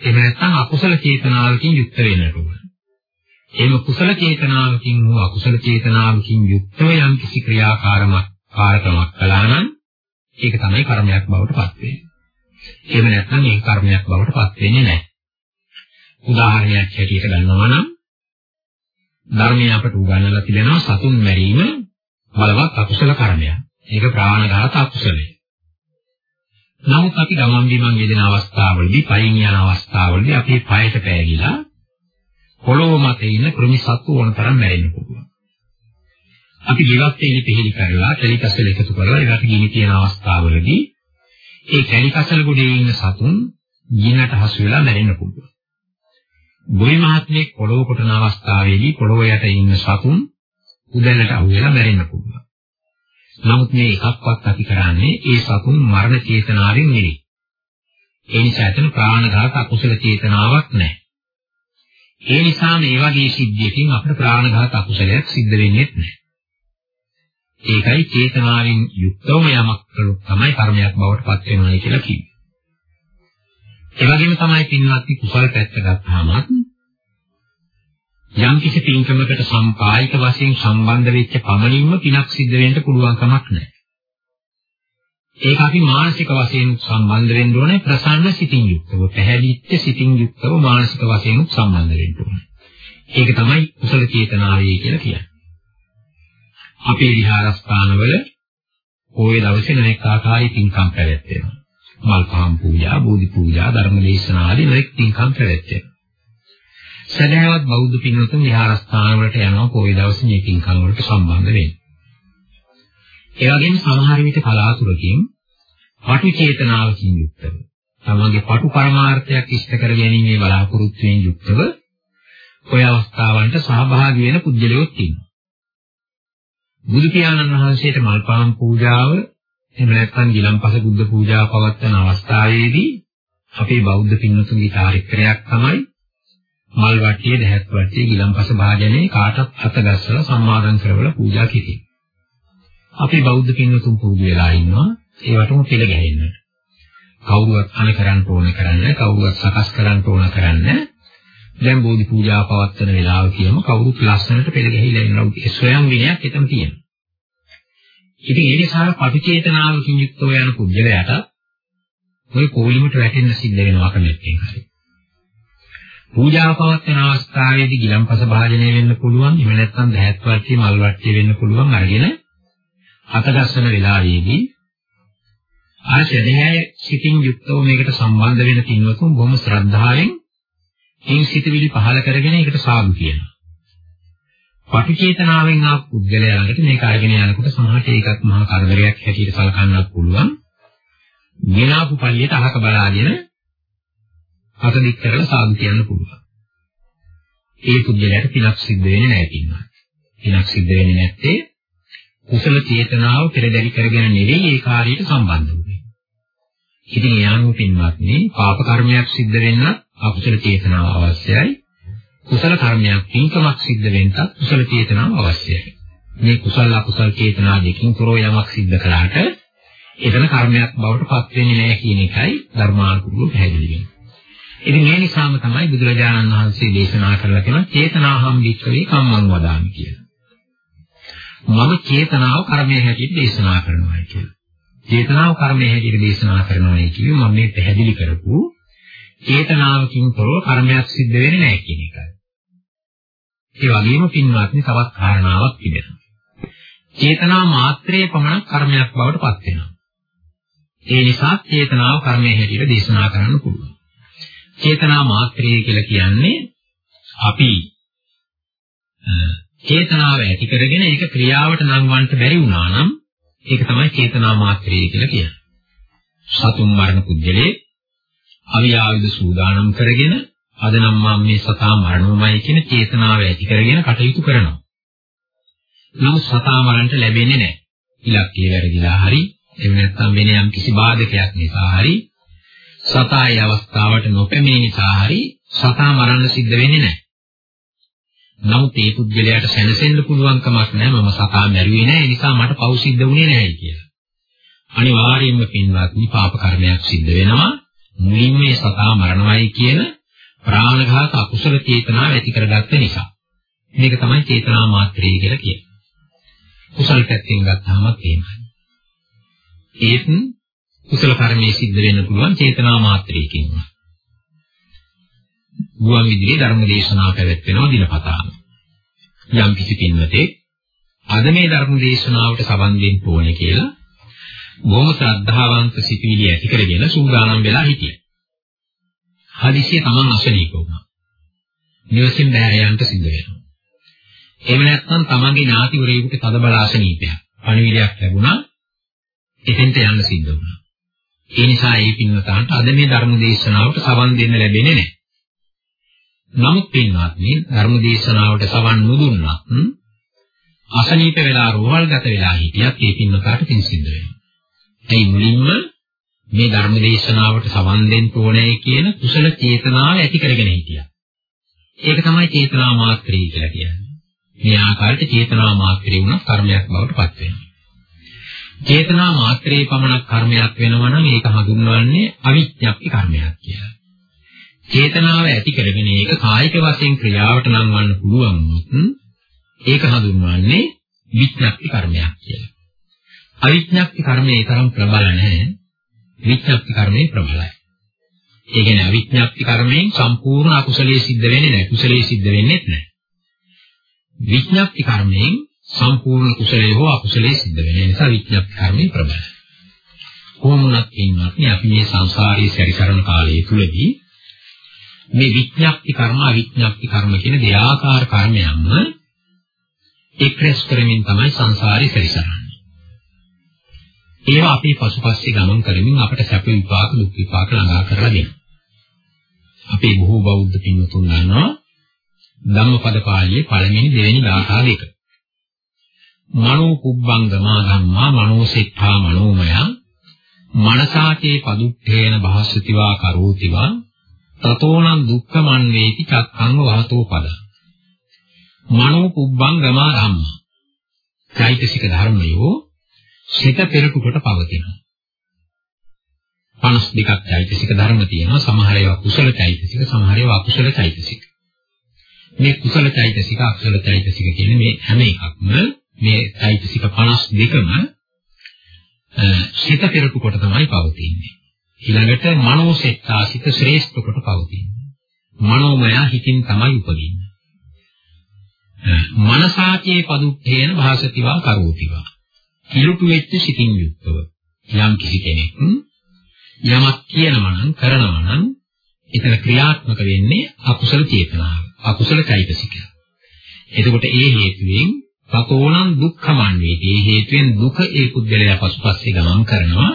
එහෙම නැත්නම් අකුසල චේතනාවකින් යුක්ත වෙන්නට ඕන. එහෙම කුසල චේතනාවකින් හෝ අකුසල චේතනාවකින් යුක්තව යම් කිසි ක්‍රියාකාරමක් කාරකමක් කළා නම් ඒක තමයි කර්මයක් බවට පත් වෙන්නේ. එහෙම නැත්නම් ඒක කර්මයක් බවට පත් වෙන්නේ නැහැ. උදාහරණයක් හැටියට ගන්නවා නම් ධර්මය අපට උගන්වලා තිබෙනවා සතුන් මැරීම බලවත් අකුසල කර්මයක්. ඒක ප්‍රාණඝාත අකුසලයි. නමුත් අපි ගමන් බිමන් යෙදෙන අවස්ථාවලදී, පයින් යන අවස්ථාවලදී අපේ පයට පෑගිලා පොළොව මත ඉන්න කෘමි සත්තු ඕනතරම් මැරෙන්න පුළුවන්. අපි ජීවත් වෙන්නේ පිළිලි කරලා, කැලිකසල එකතු කරලා ඒකට ගිනි තියෙන අවස්ථාවලදී ඒ කැලිකසල ගොඩේ ඉන්න සතුන් ගිනට හසු වෙලා මැරෙන්න පුළුවන්. ගොවි මහත්මයෙක් පොළොව කොටන අවස්ථාවේදී පොළොව යට ඉන්න සතුන් උදැල්ලට අහු වෙලා මැරෙන්න පුළුවන්. නමුත් මේ එකක්වත් අපි කරන්නේ ඒ සතුන් මරණ චේතනාවෙන් නෙවෙයි. ඒ නිසා එතන ප්‍රාණඝාත අකුසල චේතනාවක් නැහැ. ඒ නිසා මේ වගේ සිද්ධියකින් අපිට ප්‍රාණඝාත අකුසලයක් සිද්ධ වෙන්නේ නැහැ. ඒකයි චේතනාවෙන් යුක්තවම යමක් කළොත් තමයි කර්මයක් බවට පත් වෙනවයි කියලා කිව්වේ. ඒ වගේම තමයි පින්වත්නි කුසල පැත්ත ගත්තාම යම් කිසි පින්කමකට සම්පායික වශයෙන් සම්බන්ධ වෙච්ච පමණින්ම පිනක් සිද්ධ වෙන්න පුළුවන් කමක් නැහැ. ඒක අපි මානසික වශයෙන් සම්බන්ධ වෙන්න ඕනේ ප්‍රසන්න සිතින් යුක්තව, පැහැදිච්ච සිතින් යුක්තව මානසික වශයෙන් සම්බන්ධ වෙන්න ඕනේ. ඒක තමයි කුසල චේතනාවයි කියලා කියන්නේ. අපේ විහාරස්ථානවල පොයේ දවසේ නැක ආකාරي පින්කම් පැවැත්වෙනවා. මල් පහන් පූජා, බෝධි පූජා, ධර්ම දේශනා ආදී නැක පින්කම් පැවැත්වෙනවා. සදහවත් බෞද්ධ පින්වතුන් විහාරස්ථාන වලට යනවා පොයේ දවසේ මේ පින්කම් වලට සම්බන්ධ වෙන්න. ඒ වගේම සමහර විට කලාතුරකින් පටු චේතනාවකින් යුක්තව තමගේ පටු පරමාර්ථයක් ඉෂ්ට කර ගැනීමේ බලාපොරොත්තුවෙන් යුක්තව ඔය අවස්ථාවන්ට සහභාගී වෙන පුද්ගලයෝත් ඉන්නවා. බුදු පියාණන් වහන්සේට මල් පහන් පූජාව එහෙම නැත්නම් ගිලම්පස බුද්ධ පූජාව පවත්වන අවස්ථාවේදී අපේ බෞද්ධ පින්වතුන්ගේ චාරිත්‍රයක් තමයි මල් වට්ටිය, දැහත් වට්ටිය, ගිලම්පස භාජනයේ කාටත් අත ගැස්සලා සම්මාදන් කරවලා පූජා කිරීම. අපේ බෞද්ධ පින්වතුන් පූජ වෙලා ඉන්නවා ඒවටම පිළ ගැහෙන්නට. කවුරුවත් අන කරන්න ඕන කරන්නේ කවුරුවත් සකස් කරන්න ඕන කරන්නේ දැන් බෝධි පූජා පවත්වන වෙලාව කියම කවුරුත් ලස්සනට පෙළ ගැහිලා ඉන්නවා. ඒ ස්වයං විනයක් එතන තියෙනවා. ඉතින් ඒ නිසා පටිචේතනාවකින් යුක්තව යන පුද්ගලයාට ওই කෝලිමට වැටෙන්න සිද්ධ වෙනවා කමෙත්තෙන් හරි. පූජා පවත්වන අවස්ථාවේදී ගිලම්පස භාජනය වෙන්න පුළුවන්. එහෙම නැත්නම් දහත් වර්තිය මල් වර්තිය වෙන්න පුළුවන් අරගෙන අතගස්සන වෙලාවේදී ආශදැහැ සිතින් යුක්තව මේකට සම්බන්ධ වෙන පින්වතුන් බොහොම ශ්‍රද්ධාවෙන් මේ සිතවිලි පහල කරගෙන ඒකට සාදු කියනවා. පටිචේතනාවෙන් ආ පුද්ගලයා ළඟට මේක අරගෙන යනකොට සමහරට ඒකත් මහා කරදරයක් හැටියට සලකන්නත් පුළුවන්. ගෙනාපු පළියට අහක බලාගෙන අත දික් කරලා සාදු කියන්න පුළුවන්. ඒ පුද්ගලයාට පිනක් සිද්ධ වෙන්නේ නැහැ කියනවා. පිනක් සිද්ධ වෙන්නේ නැත්තේ කුසල චේතනාව පෙරදරි කරගෙන නෙවෙයි ඒ කාර්යයට සම්බන්ධ වෙන්නේ. ඉතින් ඒ අනුව පින්වත්නි පාප කර්මයක් සිද්ධ වෙන්න අකුසල චේතනාව අවශ්‍යයි. කුසල කර්මයක් පින්කමක් සිද්ධ වෙන්නත් කුසල චේතනාව අවශ්‍යයි. මේ කුසල අකුසල චේතනා දෙකකින් තොරව යමක් සිද්ධ කළාට එතන කර්මයක් බවට පත් වෙන්නේ නැහැ කියන එකයි ධර්මානුකූලව පැහැදිලි වෙන්නේ. ඉතින් මේ නිසාම තමයි බුදුරජාණන් වහන්සේ දේශනා කරලා තියෙන චේතනාහම් වික්‍රේ කම්මං වදාමි කියලා. මම චේතනාව කර්මයේ හැටියට දේශනා කරනවා කියලා. චේතනාව කර්මයේ හැටියට දේශනා කරනවා කියන්නේ මම මේ පැහැදිලි කරපු චේතනාවකින් තොරව කර්මයක් සිද්ධ වෙන්නේ නැහැ කියන එකයි. ඒ වගේම පින්වත්නි තවත් කාරණාවක් තිබෙනවා. චේතනා මාත්‍රයේ පමණක් කර්මයක් බවට පත් වෙනවා. ඒ නිසා චේතනාව කර්මයේ හැටියට දේශනා කරන්න පුළුවන්. චේතනා මාත්‍රය කියලා කියන්නේ අපි චේතනාව ඇති කරගෙන ඒක ක්‍රියාවට නංවන්න බැරි වුණා නම් ඒක තමයි චේතනා මාත්‍රය කියලා කියන්නේ. සතුන් මරණ පුද්ගලයේ අවියාවිද සූදානම් කරගෙන අද නම් මම මේ සතා මරණවමයි කියන චේතනාව ඇති කරගෙන කටයුතු කරනවා. නමුත් සතා මරන්නට ලැබෙන්නේ නැහැ. ඉලක්කය වැරදිලා හරි එහෙම නැත්නම් වෙන යම් කිසි බාධකයක් නිසා හරි සතා ඒ අවස්ථාවට නොපැමිණි නිසා හරි සතා මරන්න සිද්ධ වෙන්නේ නැහැ. නමුත් ඒ පුද්ගලයාට සැනසෙන්න පුළුවන් කමක් නැහැ මම සතා මැරුවේ නැහැ ඒ නිසා මට පව් සිද්ධ වුණේ නැහැ කියලා. අනිවාර්යයෙන්ම පින්වත්නි පාප කර්මයක් සිද්ධ වෙනවා. මුලින්ම මේ සතා මරණවයි කියන ප්‍රාණඝාත අකුසල චේතනාව ඇති කරගත්ත නිසා. මේක තමයි චේතනා මාත්‍රය කියලා කියන්නේ. කුසල පැත්තෙන් ගත්තාම එහෙමයි. ඒත් කුසල කර්මයේ සිද්ධ වෙන්න පුළුවන් චේතනා මාත්‍රයකින්. ගුවන් විදුලියේ ධර්ම දේශනා පැවැත්වෙනවා දිනපතාම. යම් කිසි පින්වතේ අද මේ ධර්ම දේශනාවට සම්බන්ධ වෙන්න ඕනේ කියලා බොහොම ශ්‍රද්ධාවන්ත සිටිවිලි ඇති කරගෙන සූදානම් වෙලා හිටියා. හදිසියෙ Taman අසනීප වුණා. නිවසින් බැහැර යන්න සිද්ධ වෙනවා. එහෙම නැත්නම් Tamanගේ ඥාතිවරයෙකුට තද බල අසනීපයක්. පණිවිඩයක් ලැබුණා. එතෙන්ට යන්න සිද්ධ වුණා. ඒ නිසා ඒ පින්වතාන්ට අද මේ ධර්ම දේශනාවට සවන් දෙන්න ලැබෙන්නේ නැහැ. නමුත් පින්වත්නි ධර්ම දේශනාවට සවන් නොදුන්නත් අසනීප වෙලා රෝහල්ගත වෙලා හිටියත් ඒ පින්වතාට පින් සිද්ධ වෙනවා. ඒ මුලින්ම මේ ධර්ම දේශනාවට සවන් දෙන්න ඕනේ කියන කුසල චේතනාව ඇති කරගෙන හිටියා. ඒක තමයි චේතනා මාත්‍රී කියලා කියන්නේ. මේ ආකාරයට චේතනා මාත්‍රී වුණත් කර්මයක් බවට පත් වෙනවා. චේතනා මාත්‍රේ පමණක් කර්මයක් වෙනවා නම් ඒක හඳුන්වන්නේ අවිඥාප්ති කර්මයක් කියලා. චේතනාව ඇති කරගෙන ඒක කායික වශයෙන් ක්‍රියාවට නංවන්න පුළුවන් වුණොත් ඒක හඳුන්වන්නේ විඥාප්ති කර්මයක් කියලා. අවිඥාප්ති කර්මයේ තරම් ප්‍රබල නැහැ. විඥාප්ති කර්මයේ ප්‍රබලයි. ඒ කියන්නේ අවිඥාප්ති කර්මයෙන් සම්පූර්ණ අකුසලයේ සිද්ධ වෙන්නේ නැහැ. කුසලයේ සිද්ධ වෙන්නේ නැහැ. විඥාප්ති කර්මයෙන් සම්පූර්ණ කුසලයේ හෝ අකුසලයේ සිද්ධ වෙන නිසා විඥාප්ති කර්මයේ ප්‍රබලයි. කොහොමුණත් ඉන්නත් අපි මේ සංසාරයේ සැරිසරන කාලය තුලදී මේ විඥාප්ති කර්ම අවිඥාප්ති කර්ම කියන දෙආකාර කර්මයන්ම එක්රැස් කරමින් තමයි සංසාරේ සැරිසරන්නේ. ඒවා අපි පසුපස්සේ ගමන් කරමින් අපට සැප විපාක දුක් විපාක ළඟා කරලා දෙනවා. අපේ බොහෝ බෞද්ධ පින්වතුන් දන්නවා ධම්මපද පාළියේ පළවෙනි දෙවෙනි ගාථා දෙක. මනෝ කුබ්බංගමා ධම්මා මනෝසෙට්ඨා මනෝමය මනසාචේ පදුත්තේන භාසතිවා කරෝතිවා තතෝනං දුක්ඛමන් වේති චක්ඛං වහතෝ පද. මනෝ කුබ්බංගමා ධම්මා. චෛතසික ධර්මයෝ සිත පෙරටු කොට පවතිනවා 52ක් චෛතසික ධර්ම තියෙනවා. සමහර ඒවා කුසල චෛතසික සමහර ඒවා අකුසල චෛතසික. මේ කුසල චෛතසික අකුසල චෛතසික කියන්නේ මේ හැම එකක්ම මේ চৈতසික 52ම සිත පෙරටු කොට තමයි පවතින්නේ. ඊළඟට මනෝසෙත්තා සිත ශ්‍රේෂ්ඨ කොට පවතින්නේ. මනෝමය හිතින් තමයි උපදින්නේ. මනසාචේ පදුත්තේන භාසතිවා කරෝතිවා. කිලුටු වෙච්ච සිතින් යුක්තව යම් කිසි කෙනෙක් යමක් කියනවා නම් කරනවා නම් එතන ක්‍රියාත්මක වෙන්නේ අකුසල චේතනාව. අකුසල চৈতසිකය. එතකොට ඒ හේතුවෙන් තතෝනම් දුක්ඛමන්නේ. ඒ හේතුවෙන් දුක ඒ පුද්ගලයා පසුපස්සේ ගමන් කරනවා.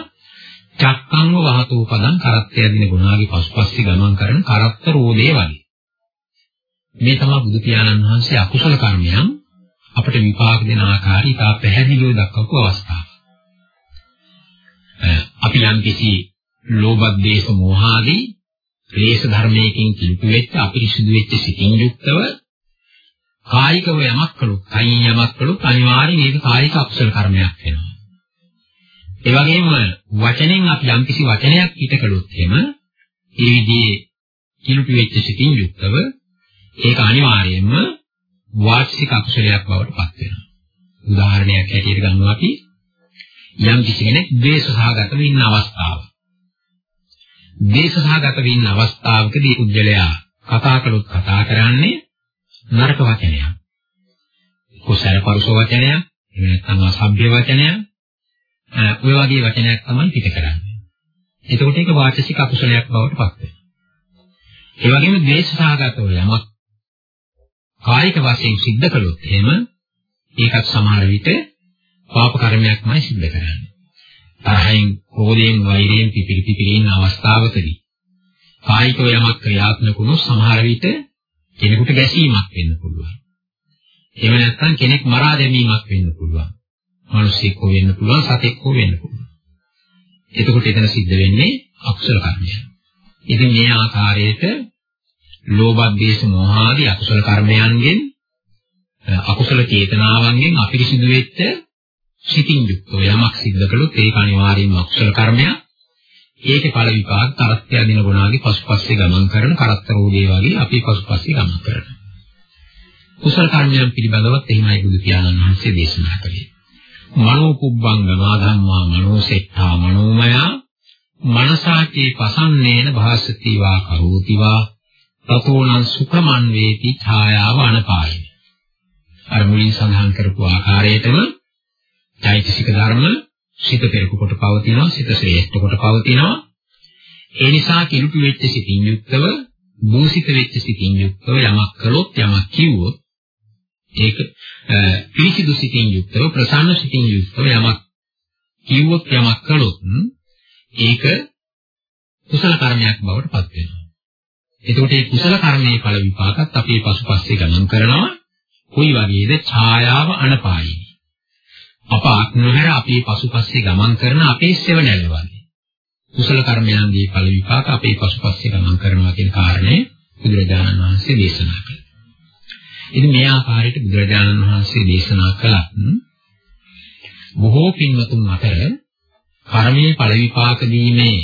චක්කංව වහතෝ පදං කරත්තය දින ගුණාගේ පසුපස්සේ ගමන් කරන කරත්ත රෝධේ වගේ. මේ තමයි බුදු පියාණන් වහන්සේ අකුසල කර්මයන් අපට විපාක දෙන ආකාරය ඉතා පැහැදිලිව දක්වපු අවස්ථාව. අපි යම් කිසි ලෝභ දේශ මොහාදී ක්ලේශ ධර්මයකින් කිලිපි වෙච්ච අපිරිසුදු වෙච්ච සිතින් යුක්තව කායිකව යමක් කළොත්, කයින් යමක් කළොත් අනිවාර්යයෙන් ඒක කායික අකුසල කර්මයක් වෙනවා. ඒ වගේම වචනෙන් අපි යම්කිසි වචනයක් පිට කළොත් එහෙම ඒ විදිහේ කිලුටි වෙච්ච සිතින් යුක්තව ඒක අනිවාර්යයෙන්ම වාචික අකුසලයක් බවට පත් වෙනවා. උදාහරණයක් හැටියට ගන්නවා අපි යම් කිසි කෙනෙක් ද්වේෂ සහගතව ඉන්න අවස්ථාව. ද්වේෂ සහගතව ඉන්න අවස්ථාවකදී උද්දලයා කතා කළොත් කතා කරන්නේ නරක වචනයක්. කුසල පරුෂ වචනයක්, එහෙම නැත්නම් අසභ්‍ය වචනයක්. ඔය වගේ වචනයක් තමයි පිට කරන්නේ. එතකොට ඒක වාචසික අකුසලයක් බවට පත් වෙනවා. ඒ වගේම ද්වේෂසහගතව යමක් කායික වශයෙන් සිද්ධ කළොත් එහෙම ඒකත් සමහර විට පාප කර්මයක්මයි සිද්ධ කරන්නේ. තරහින් ක්‍රෝධයෙන් වෛරයෙන් පිපිරි පිපිරි ඉන්න අවස්ථාවකදී කායිකව යමක් ක්‍රියාත්මක වුණොත් සමහර විට කෙනෙකුට ගැසීමක් වෙන්න පුළුවන්. එහෙම නැත්නම් කෙනෙක් මරා දැමීමක් වෙන්න පුළුවන්. මිනිසෙක් හෝ වෙන්න පුළුවන් සතෙක් හෝ වෙන්න පුළුවන්. එතකොට එතන සිද්ධ වෙන්නේ අකුසල කර්මයක්. ඉතින් මේ ආකාරයට ලෝභ, ද්වේෂ, මෝහ ආදී අකුසල කර්මයන්ගෙන් අකුසල චේතනාවන්ගෙන් අපිරිසිදු වෙච්ච සිතින් යුක්තව යමක් සිද්ධ කළොත් ඒක අනිවාර්යයෙන්ම අකුසල කර්මයක්. ඒකේ ඵල විපාක කරත්‍ය දින ගුණාගේ පසුපස්සේ ගමන් කරන කරත්ත රෝධේ වගේ අපි පසුපස්සේ ගමන් කරනවා. කුසල කර්මයන් පිළිබඳවත් එහෙමයි බුදු පියාණන් වහන්සේ දේශනා කළේ. මනෝ කුබ්බංගමා ධම්මා මනෝසෙට්ඨා මනෝමය මනසාචේ පසන්නේන භාසති වා කරෝති වා තතෝනං සුඛමන් වේති ඡායාව අනපායයි. අර මුලින් සඳහන් කරපු ආකාරයටම චෛතසික ධර්ම සිත පෙරක කොට පවතිනවා සිත ශ්‍රේෂ්ඨ කොට පවතිනවා ඒ නිසා කිලුටු වෙච්ච සිතින් යුක්තව දූෂිත වෙච්ච සිතින් යුක්තව යමක් කළොත් යමක් කිව්වොත් ඒක පිරිසිදු සිතින් යුක්තව ප්‍රසන්න සිතින් යුක්තව යමක් කිව්වොත් යමක් කළොත් ඒක කුසල කර්මයක් බවට පත් වෙනවා. එතකොට මේ කුසල කර්මයේ ඵල විපාකත් අපේ පසුපස්සේ ගමන් කරනවා. කොයි වගේද? ඡායාව අනපායි. අප ආත්මහැර අපේ පසුපස්සේ ගමන් කරන අපේ සෙවණැල්ල වගේ. කුසල කර්මයන්ගේ ඵල විපාක අපේ පසුපස්සේ ගමන් කරනවා කියන කාරණය බුදුරජාණන් වහන්සේ දේශනා කළා. ඉතින් මේ ආකාරයට බුදුරජාණන් වහන්සේ දේශනා කළත් බොහෝ පින්වතුන් අතර කර්මයේ ඵල විපාක දීමේ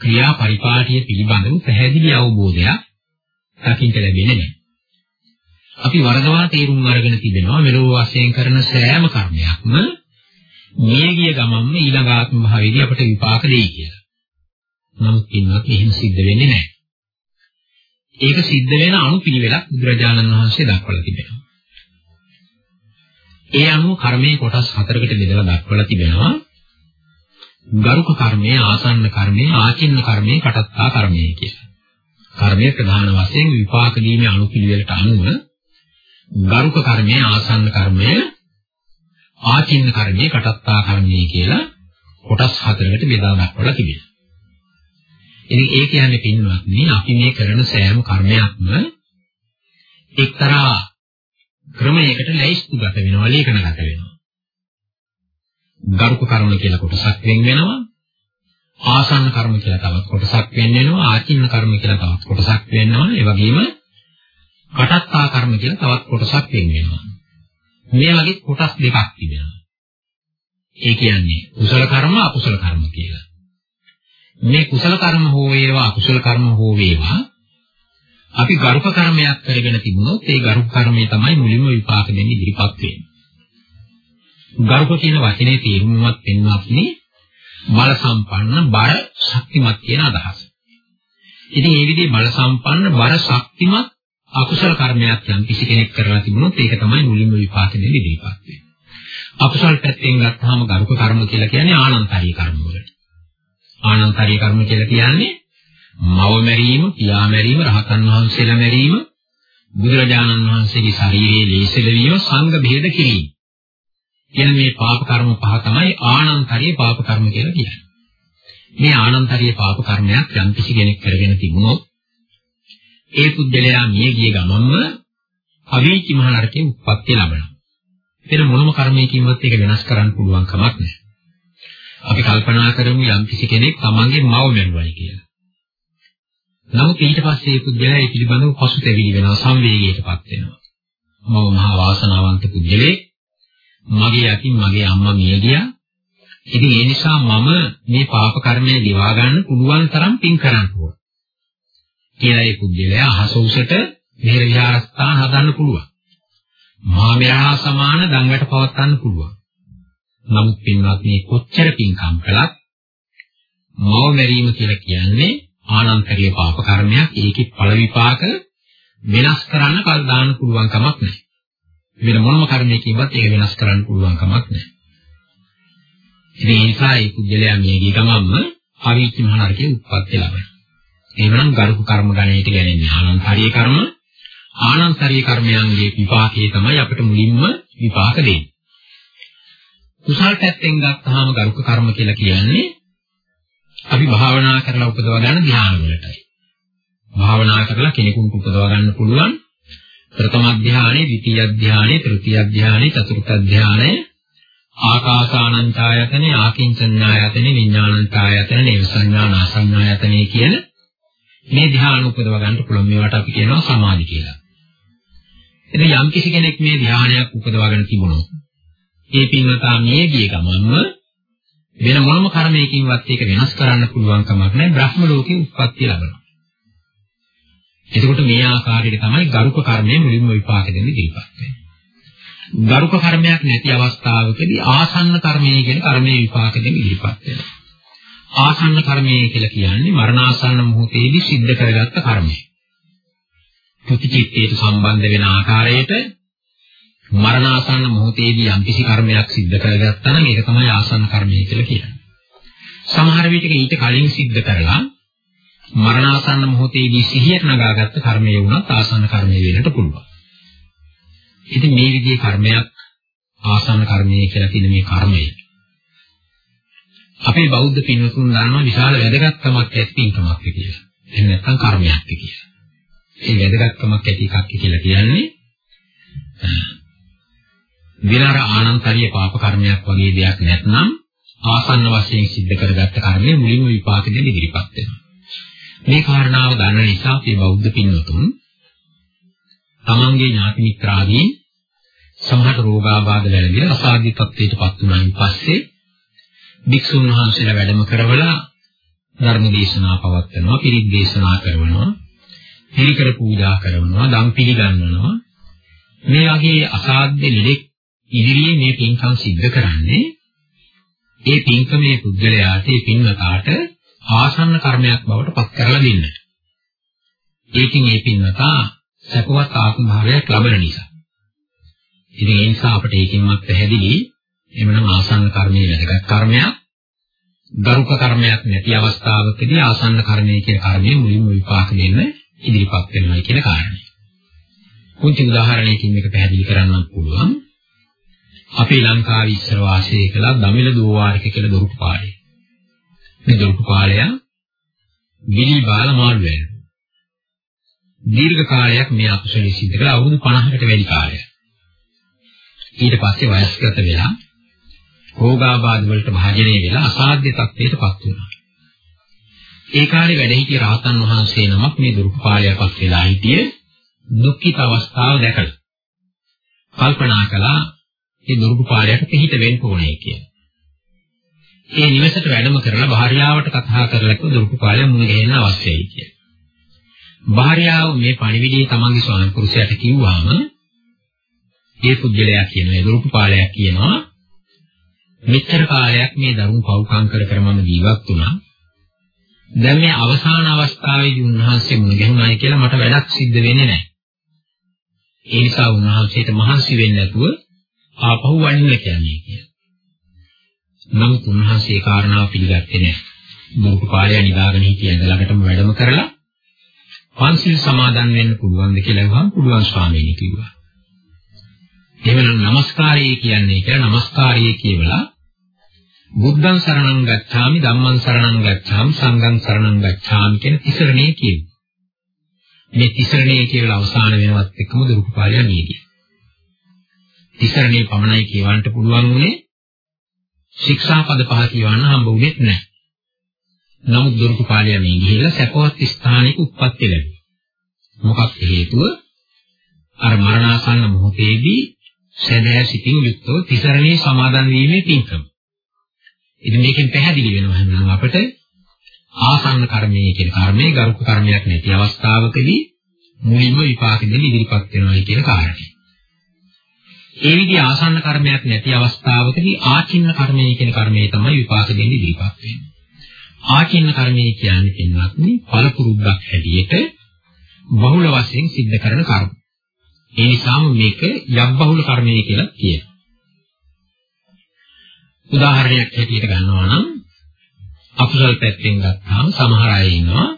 ක්‍රියා පරිපාටිය පිළිබඳව පැහැදිලි අවබෝධයක් දකින්න ලැබෙන්නේ නැහැ. අපි වරදවා තේරුම් අරගෙන තිබෙනවා මෙලොව වශයෙන් කරන සෑම කර්මයක්ම මේ ගිය ගමන්ම ඊළඟ ආත්ම භාවයේදී අපට විපාක දෙයි කියලා. නමුත් ඉන්නත් එහෙම සිද්ධ වෙන්නේ නැහැ. ඒක සිද්ධ වෙන අනුපිළිවෙලක් බුදුරජාණන් වහන්සේ දක්වලා තිබෙනවා. ඒ අනුව කර්මයේ කොටස් හතරකට බෙදලා දක්වලා තිබෙනවා. ගරුක කර්මය, ආසන්න කර්මය, ආචින්න කර්මය, කටත්තා කර්මය කියලා. කර්මයේ ප්‍රධාන වශයෙන් විපාක දීමේ අනුපිළිවෙලට අනුව ගරුක කර්මය, ආසන්න කර්මය, ආචින්න කර්මය, කටත්තා කර්මය කියලා කොටස් හතරකට බෙදා දක්වලා තිබෙනවා. ඉතින් ඒ කියන්නේ පින්වත්නි අපි මේ කරන සෑම කර්මයක්ම එක්තරා ක්‍රමයකට ලැයිස්තුගත වෙනවා, ලේඛනගත වෙනවා. ගරුක කර්ම කියලා කොටසක් වෙන් වෙනවා. ආසන්න කර්ම කියලා තවත් කොටසක් වෙන් වෙනවා. ආචින්න කර්ම කියලා තවත් කොටසක් වෙන්නවා. ඒ වගේම කටත්තා කර්ම කියලා තවත් කොටසක් වෙන් වෙනවා. මේ වගේ කොටස් දෙකක් තිබෙනවා. ඒ කියන්නේ කුසල කර්ම අකුසල කර්ම කියලා. මේ කුසල කර්ම හෝ වේවා අකුසල කර්ම හෝ වේවා අපි ගරුක කර්මයක් කරගෙන තිබුණොත් ඒ ගරුක කර්මය තමයි මුලින්ම විපාක දෙන්න ඉදිරිපත් වෙන්නේ. ගරුක කියන වචනේ තේරුමවත් පෙන්වත්නි බල සම්පන්න බර ශක්තිමත් කියන අදහස. ඉතින් මේ විදිහේ බල සම්පන්න බර ශක්තිමත් අකුසල කර්මයක් යම් කිසි කෙනෙක් කරලා තිබුණොත් ඒක තමයි මුලින්ම විපාක දෙන්න ඉදිරිපත් වෙන්නේ. අකුසල පැත්තෙන් ගත්තාම ගරුක කර්ම කියලා කියන්නේ ආනන්තරී කර්ම වලට. ආනන්තරී කර්ම කියලා කියන්නේ මව මැරීම, පියා මැරීම, රහතන් වහන්සේලා මැරීම, බුදුරජාණන් වහන්සේගේ ශරීරයේ ලේසල වීම, සංඝ බෙහෙද කිරීම. කියන මේ පාප කර්ම පහ තමයි ආනන්තරීය පාප කර්ම කියලා කියන්නේ. මේ ආනන්තරීය පාප කර්මයක් යම් කිසි කෙනෙක් කරගෙන තිබුණොත් ඒ පුද්ගලයා මිය ගිය ගමන්ම අවීචි මහ නරකේ උත්පත්ති ලබනවා. එතන මොනම කර්මයකින්වත් ඒක වෙනස් කරන්න පුළුවන් කමක් නැහැ. අපි කල්පනා කරමු යම් කිසි කෙනෙක් තමන්ගේ මව මැරුවයි කියලා. නමුත් ඊට පස්සේ ඒ පුද්ගලයා ඒ පිළිබඳව පසුතැවිලි වෙනවා සංවේගයටපත් වෙනවා. මම මහා වාසනාවන්ත පුද්ගලෙක් මගේ යකින් මගේ අම්මා මිය ගියා. ඉතින් ඒ නිසා මම මේ පාප කර්මය ගෙවා ගන්න පුළුවන් තරම් පින් කරන්න ඕන. කියලා ඒ පුද්ගලයා අහස උසට මෙහෙර විහාරස්ථාන හදන්න පුළුවන්. මහා මෙරහා සමාන දඟලට පවත්වන්න පුළුවන්. නමුත් පින්වත් මේ කොච්චර පින්කම් කළත් මව මැරීම කියලා කියන්නේ ආනන්තරීය පාප කර්මයක්. ඒකේ ඵල විපාක වෙනස් කරන්න කල් දාන්න පුළුවන් කමක් නැහැ. වෙන මොනම කර්මයකින්වත් ඒක වෙනස් කරන්න පුළුවන් කමක් නැහැ. ඒ නිසා ඒ කුජලයා මේගේ ගමම්ම අවීචි මහ නරකයේ උත්පත්ති ලබනවා. එහෙනම් ගරුක කර්ම ගණයට ගැනෙන්නේ ආනන්තරීය කර්ම. ආනන්තරීය කර්මයන්ගේ විපාකයේ තමයි අපිට මුලින්ම විපාක දෙන්නේ. කුසල් පැත්තෙන් ගත්තාම ගරුක කර්ම කියලා කියන්නේ අපි භාවනා කරලා උපදවා ගන්න ධ්‍යාන වලටයි. භාවනා කරලා කෙනෙකුට උපදවා ගන්න පුළුවන් ප්‍රථම ධ්‍යානෙ, ද්විතීය ධ්‍යානෙ, තෘතීය ධ්‍යානෙ, චතුර්ථ ධ්‍යානෙ, ආකාසානංචායතනෙ, ආකින්චඤ්ඤායතනෙ, විඥානංචායතනෙ, නේවසඤ්ඤානාසඤ්ඤායතනෙ කියන මේ ධ්‍යාන උපදවා ගන්න පුළුවන් මේවට අපි කියනවා සමාධි කියලා. ඉතින් යම් කිසි කෙනෙක් මේ ධ්‍යානයක් උපදවාගෙන තිබුණොත් ඒ පින්වතා මේ ගිය ගමන්ම වෙන මොනම කර්මයකින්වත් ඒක වෙනස් කරන්න පුළුවන් කමක් නැහැ බ්‍රහ්ම ලෝකේ උත්පත්ති ලැබෙනවා. එතකොට මේ ආකාරයට තමයි ගරුක කර්මය මුලින්ම විපාක දෙන්න ඉදිරිපත් වෙන්නේ. ගරුක කර්මයක් නැති අවස්ථාවකදී ආසන්න කර්මය කියන කර්මයේ විපාක දෙන්න ඉදිරිපත් වෙනවා. ආසන්න කර්මය කියලා කියන්නේ මරණාසන්න මොහොතේදී සිද්ධ කරගත්ත කර්මය. ප්‍රතිචිත්තයට සම්බන්ධ වෙන ආකාරයට මරණාසන්න මොහොතේදී යම්කිසි කර්මයක් සිද්ධ කරගත්තා නම් ඒක තමයි ආසන්න කර්මය කියලා කියන්නේ. සමහර විටක ඊට කලින් සිද්ධ කරලා මරණාසන්න මොහොතේදී සිහියට නගාගත්ත කර්මය වුණත් ආසන්න කර්මය වෙන්නට පුළුවන්. ඉතින් මේ විදිහේ කර්මයක් ආසන්න කර්මය කියලා කියන මේ කර්මය අපේ බෞද්ධ පින්වතුන් දන්නවා විශාල වැදගත්කමක් ඇති පින්කමක් කියලා. එහෙම නැත්නම් කර්මයක් කියලා. ඒ වැදගත්කමක් ඇති එකක් කියලා කියන්නේ විරාර ආනන්තරීය පාප කර්මයක් වගේ දෙයක් නැත්නම් ආසන්න වශයෙන් සිද්ධ කරගත්ත කර්මය මුලින්ම විපාක දෙන්න ඉදිරිපත් වෙනවා. මේ කාරණාව දන්න නිසා අපි බෞද්ධ පින්වතුන් තමන්ගේ ඥාති මිත්‍රාදීන් සමහර රෝගාබාධ වැළඳිලා අසාධ්‍ය තත්ත්වයටපත් වුණාන් පස්සේ භික්ෂුන් වහන්සේලා වැඩම කරවලා ධර්ම දේශනා පවත්වනවා, පිරිත් දේශනා කරනවා, පිරිකර පූජා කරනවා, දම් පිළිගන්වනවා. මේ වගේ අසාධ්‍ය ලෙඩෙක් ඉදිරියේ මේ පින්කම් සිද්ධ කරන්නේ ඒ පින්කමේ පුද්ගලයාට ඒ පින්වතාට ආසන්න කර්මයක් බවට පත් කරලා දෙන්නට. ඒකින් ඒ පින්වතා සැපවත් ආත්ම භාවයක් ලබන නිසා. ඉතින් ඒ නිසා අපිට ඒකින්වත් පැහැදිලි එමනම් ආසන්න කර්මයේ වැදගත් කර්මයක් ගරුක කර්මයක් නැති අවස්ථාවකදී ආසන්න කර්මය කියන කර්මය මුලින්ම විපාක දෙන්න ඉදිරිපත් වෙනවා කියන කාරණය. පුංචි උදාහරණයකින් මේක පැහැදිලි කරන්න පුළුවන්. අපේ ලංකාවේ ඉස්සර වාසය කළ දමිළ දෝවාරික කියලා දොරටු පාළේ. මේ දොරටු පාළය මිලි බාල මාළු වෙනවා. දීර්ඝ කාලයක් මේ අකුසලයේ සිද්ධ කළා අවුරුදු 50කට වැඩි කාලයක්. ඊට පස්සේ වයස්ගත වෙලා රෝගාබාධ වලට භාජනය වෙලා අසාධ්‍ය තත්ත්වයටපත් වුණා. ඒ කාලේ වැඩ සිටිය රාතන් වහන්සේ නමක් මේ දුරුපාලයපත් වෙලා හිටියේ දුක්ඛිත අවස්ථාව දැකලා. කල්පනා කළා මේ දුරුපාලයට පිහිට වෙන්න ඕනේ කියලා. ඒ නිවසට වැඩම කරලා භාර්යාවට කතා කරලා කිව්ව දුරුපාලය මුණ ගැහෙන්න අවශ්‍යයි කියලා. භාර්යාව මේ පණිවිඩය තමන්ගේ ස්වාමි පුරුෂයාට කිව්වහම ඒ පුද්ගලයා කියනවා දුරුපාලයක් කියනවා මෙච්චර කාලයක් මේ දරුණු පව්කම් කර කර මම ජීවත් වුණා. දැන් මේ අවසාන අවස්ථාවේදී උන්වහන්සේ මුණ ගැහුණායි කියලා මට වැඩක් සිද්ධ වෙන්නේ නැහැ. ඒ නිසා උන්වහන්සේට මහන්සි වෙන්නේ නැතුව ආපහු වඩින්න කියන්නේ කියලා. නමුත් උන්වහන්සේ ඒ කාරණාව පිළිගත්තේ නැහැ. බුදු පාළය නිදාගෙන හිටිය ඇඟලකටම වැඩම කරලා පන්සිල් සමාදන් වෙන්න පුළුවන්ද කියලා වහන් පුළුවන් ස්වාමීනි කිව්වා. එහෙමනම් নমස්කාරය කියන්නේ කියලා নমස්කාරය කියවලා බුද්ධං සරණං ගච්ඡාමි ධම්මං සරණං ගච්ඡාමි සංඝං සරණං ගච්ඡාමි කියන තිසරණේ කියනවා. මේ තිසරණේ කියලා අවසාන වෙනවත් එක්කම දුරුපාලය නීතිය. තිසරණේ පමණයි කියවන්න පුළුවන් උනේ ශික්ෂාපද පහ කියවන්න හම්බ වුණෙත් නැහැ. නමුත් දුරුපාලය මේ ගිහිල්ලා සැපවත් ස්ථානික උත්පත්ති ලැබුවා. මොකක් හේතුව? අර මරණාසන්න මොහොතේදී සැදැහැ සිතින් යුක්තව තිසරණේ සමාදන් වීමේ පින්කම. ඉතින් මේකෙන් පැහැදිලි වෙනවා එහෙනම් අපිට ආසන්න කර්මයේ කියන කර්මයේ ගරුක කර්මයක් නැති අවස්ථාවකදී මුලින්ම විපාක දෙන්න ඉදිරිපත් වෙනවා කියන කාරණය. ඒ විදිහ ආසන්න කර්මයක් නැති අවස්ථාවකදී ආචින්න කර්මයේ කියන කර්මයේ තමයි විපාක දෙන්න ඉදිරිපත් වෙන්නේ. ආචින්න කර්මයේ කියන්නේ පින්වත්නි පළපුරුද්දක් හැටියට බහුල වශයෙන් සිද්ධ කරන කර්ම. ඒ නිසාම මේක යබ්බහුල කර්මය කියලා කියනවා. උදාහරණයක් හැටියට ගන්නවා නම් අකුසල පැත්තෙන් ගත්තාම සමහර අය ඉන්නවා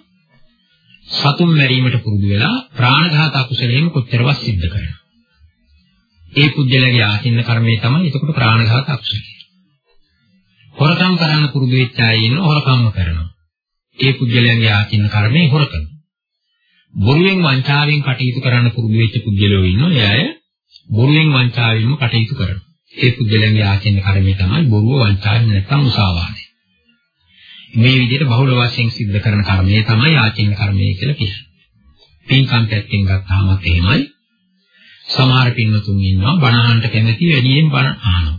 සතුන් මැරීමට පුරුදු වෙලා ප්‍රාණඝාත අකුසලයෙන් කොච්චරවත් සිද්ධ කරනවා. ඒ පුද්ගලයාගේ ආචින්න කර්මය තමයි එතකොට ප්‍රාණඝාත අකුසලය. හොරකම් කරන්න පුරුදු වෙච්ච අය ඉන්නවා හොරකම්ම කරනවා. ඒ පුද්ගලයාගේ ආචින්න කර්මය හොරකම. බොරුවෙන් වංචාවෙන් කටයුතු කරන්න පුරුදු වෙච්ච පුද්ගලයෝ ඉන්නවා. ඒ අය බොරුවෙන් වංචාවෙන්ම කටයුතු කරනවා. ඒ පුද්ගලයන්ගේ ආචින්න කර්මය තමයි බොරුව වංචාවෙන් නැත්නම් මුසාවාදය. මේ විදිහට බහුල වශයෙන් සිද්ධ කරන කර්මය තමයි ආචින්න කර්මය කියලා කියන්නේ. පින්කම් පැත්තෙන් ගත්තාමත් එහෙමයි. සමහර පින්වතුන් ඉන්නවා බණ අහන්න කැමති වැඩියෙන් බණ අහනවා.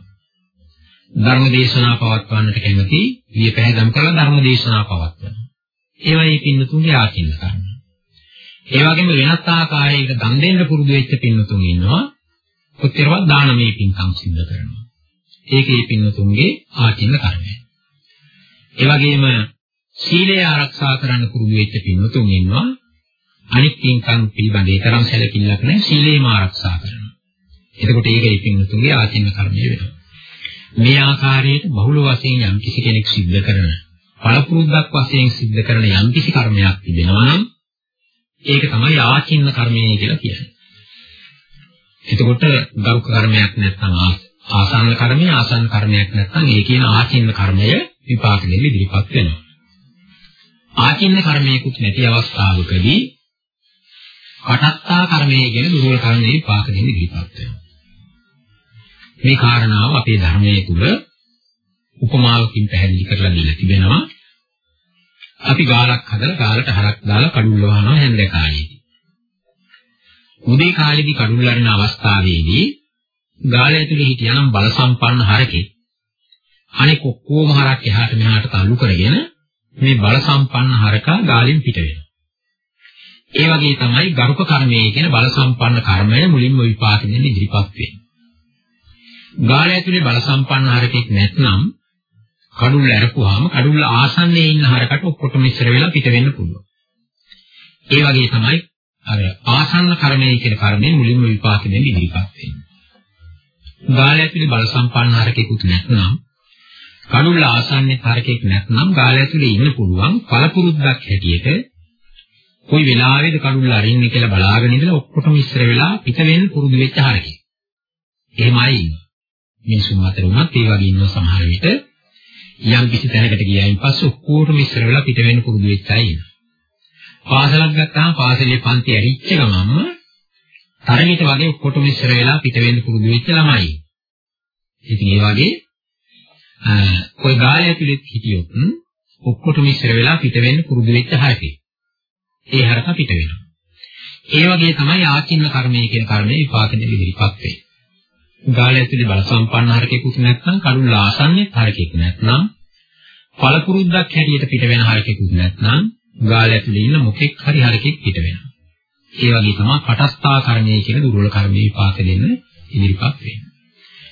ධර්ම දේශනා පවත්වන්නට කැමති විය පැහැදම් කරලා ධර්ම දේශනා පවත්වනවා. ඒවා මේ පින්වතුන්ගේ ආචින්න කර්ම. ඒ වගේම වෙනත් ආකාරයකට දන් දෙන්න පුරුදු වෙච්ච පින්වතුන් ඉන්නවා. කොච්චරවත් දානමය පින්කම් සිද්ධ කරනවා. ඒකේ පින්වතුන්ගේ ආචින්න කර්මය. ඒ වගේම සීලය ආරක්ෂා කරන්න පුරුදු වෙච්ච පින්වතුන් ඉන්නවා. අනිත් පින්කම් පිළිබඳ ඒ තරම් සැලකිල්ලක් නැහැ සීලේම ආරක්ෂා කරනවා. එතකොට ඒකේ පින්වතුන්ගේ ආචින්න කර්මය වෙනවා. මේ ආකාරයට බහුල වශයෙන් යම් කිසි කෙනෙක් සිද්ධ කරන පළපුරුද්දක් වශයෙන් සිද්ධ කරන යම් කිසි කර්මයක් තිබෙනවා නම් ඒක තමයි ආචින්න කර්මය කියලා කියන්නේ. එතකොට ගරුක කර්මයක් නැත්නම් ආසන්න කර්මය ආසන්න කර්මයක් නැත්නම් ඒ කියන ආචින්න කර්මය විපාක දෙන්න ඉදිරිපත් වෙනවා. ආචින්න කර්මයකුත් නැති අවස්ථාවකදී කටත්තා කර්මය කියන දුර්වල කර්මයේ විපාක දෙන්න ඉදිරිපත් වෙනවා. මේ කාරණාව අපේ ධර්මයේ තුල උපමාවකින් පැහැදිලි කරලා දීලා තිබෙනවා. අපි ගාලක් හදලා ගාලට හරක් දාලා කඩුල්ල වහනවා හැන්ද කාලේදී. උදේ කාලේදී කඩුල්ල අරින අවස්ථාවේදී ගාල ඇතුලේ හිටියනම් බල සම්පන්න හරකෙක් අනෙක් ඔක්කොම හරක් එහාට මෙහාට තල්ලු කරගෙන මේ බල සම්පන්න හරකා ගාලෙන් පිට වෙනවා. ඒ වගේ තමයි ගරුක කර්මයේ කියන බල සම්පන්න කර්මය මුලින්ම විපාක දෙන්න ඉදිරිපත් වෙන්නේ. ගාල ඇතුලේ බල සම්පන්න හරකෙක් නැත්නම් කඩුල්ල අරපුවාම කඩුල්ල ආසන්නයේ ඉන්න හරකට ඔක්කොටම ඉස්සර වෙලා පිට වෙන්න පුළුවන්. ඒ වගේ තමයි අර ආසන්න කර්මයේ කියන කර්මය මුලින්ම විපාක දෙන්න ඉදිරිපත් වෙන්නේ. ගාල ඇතුලේ බල සම්පන්න හරකෙකුත් නැත්නම් කඩුල්ල ආසන්නේ හරකෙක් නැත්නම් ගාල ඇතුලේ ඉන්න පුළුවන් පළපුරුද්දක් හැටියට කොයි වෙලාවෙද කඩුල්ල අරින්නේ කියලා බලාගෙන ඉඳලා ඔක්කොටම ඉස්සර වෙලා පිට වෙන්න පුරුදු වෙච්ච හරකෙක්. එහෙමයි ඉන්නේ. මිනිසුන් අතර වුණත් ඒ වගේ ඉන්න සමහර විට යම් කිසි තැනකට ගියායින් පස්සේ ඔක්කොටම ඉස්සර වෙලා පිට වෙන්න පුරුදු වෙච්ච අය ඉන්නවා. පාසලක් ගත්තාම පාසලේ පන්ති ඇරිච්ච ගමන්ම තරගෙට වගේ ඔක්කොටම ඉස්සර වෙලා පිට වෙන්න පුරුදු වෙච්ච ළමයි. ඉතින් ඒ වගේ ඔය ගාලය ඇතුලේ හිටියොත් ඔක්කොටම ඉස්සර වෙලා පිට වෙන්න පුරුදු වෙච්ච හරකේ. ඒ හරක පිට වෙනවා. ඒ වගේ තමයි ආචින්න කර්මය කියන කර්මයේ විපාක දෙක ඉදිරිපත් වෙන්නේ. ගාලය ඇතුලේ බල සම්පන්න හරකෙකුත් නැත්නම් කඩුල්ල ආසන්නේ හරකෙක් නැත්නම් පළපුරුද්දක් හැටියට පිට වෙන හරකෙකුත් නැත්නම් ගාලය ඇතුලේ ඉන්න මොකෙක් හරි හරකෙක් පිට වෙනවා. ඒ වගේ තමයි කටස්ථා කර්මය කියන දුර්වල කර්මයේ විපාක දෙන්න ඉදිරිපත් වෙන්නේ.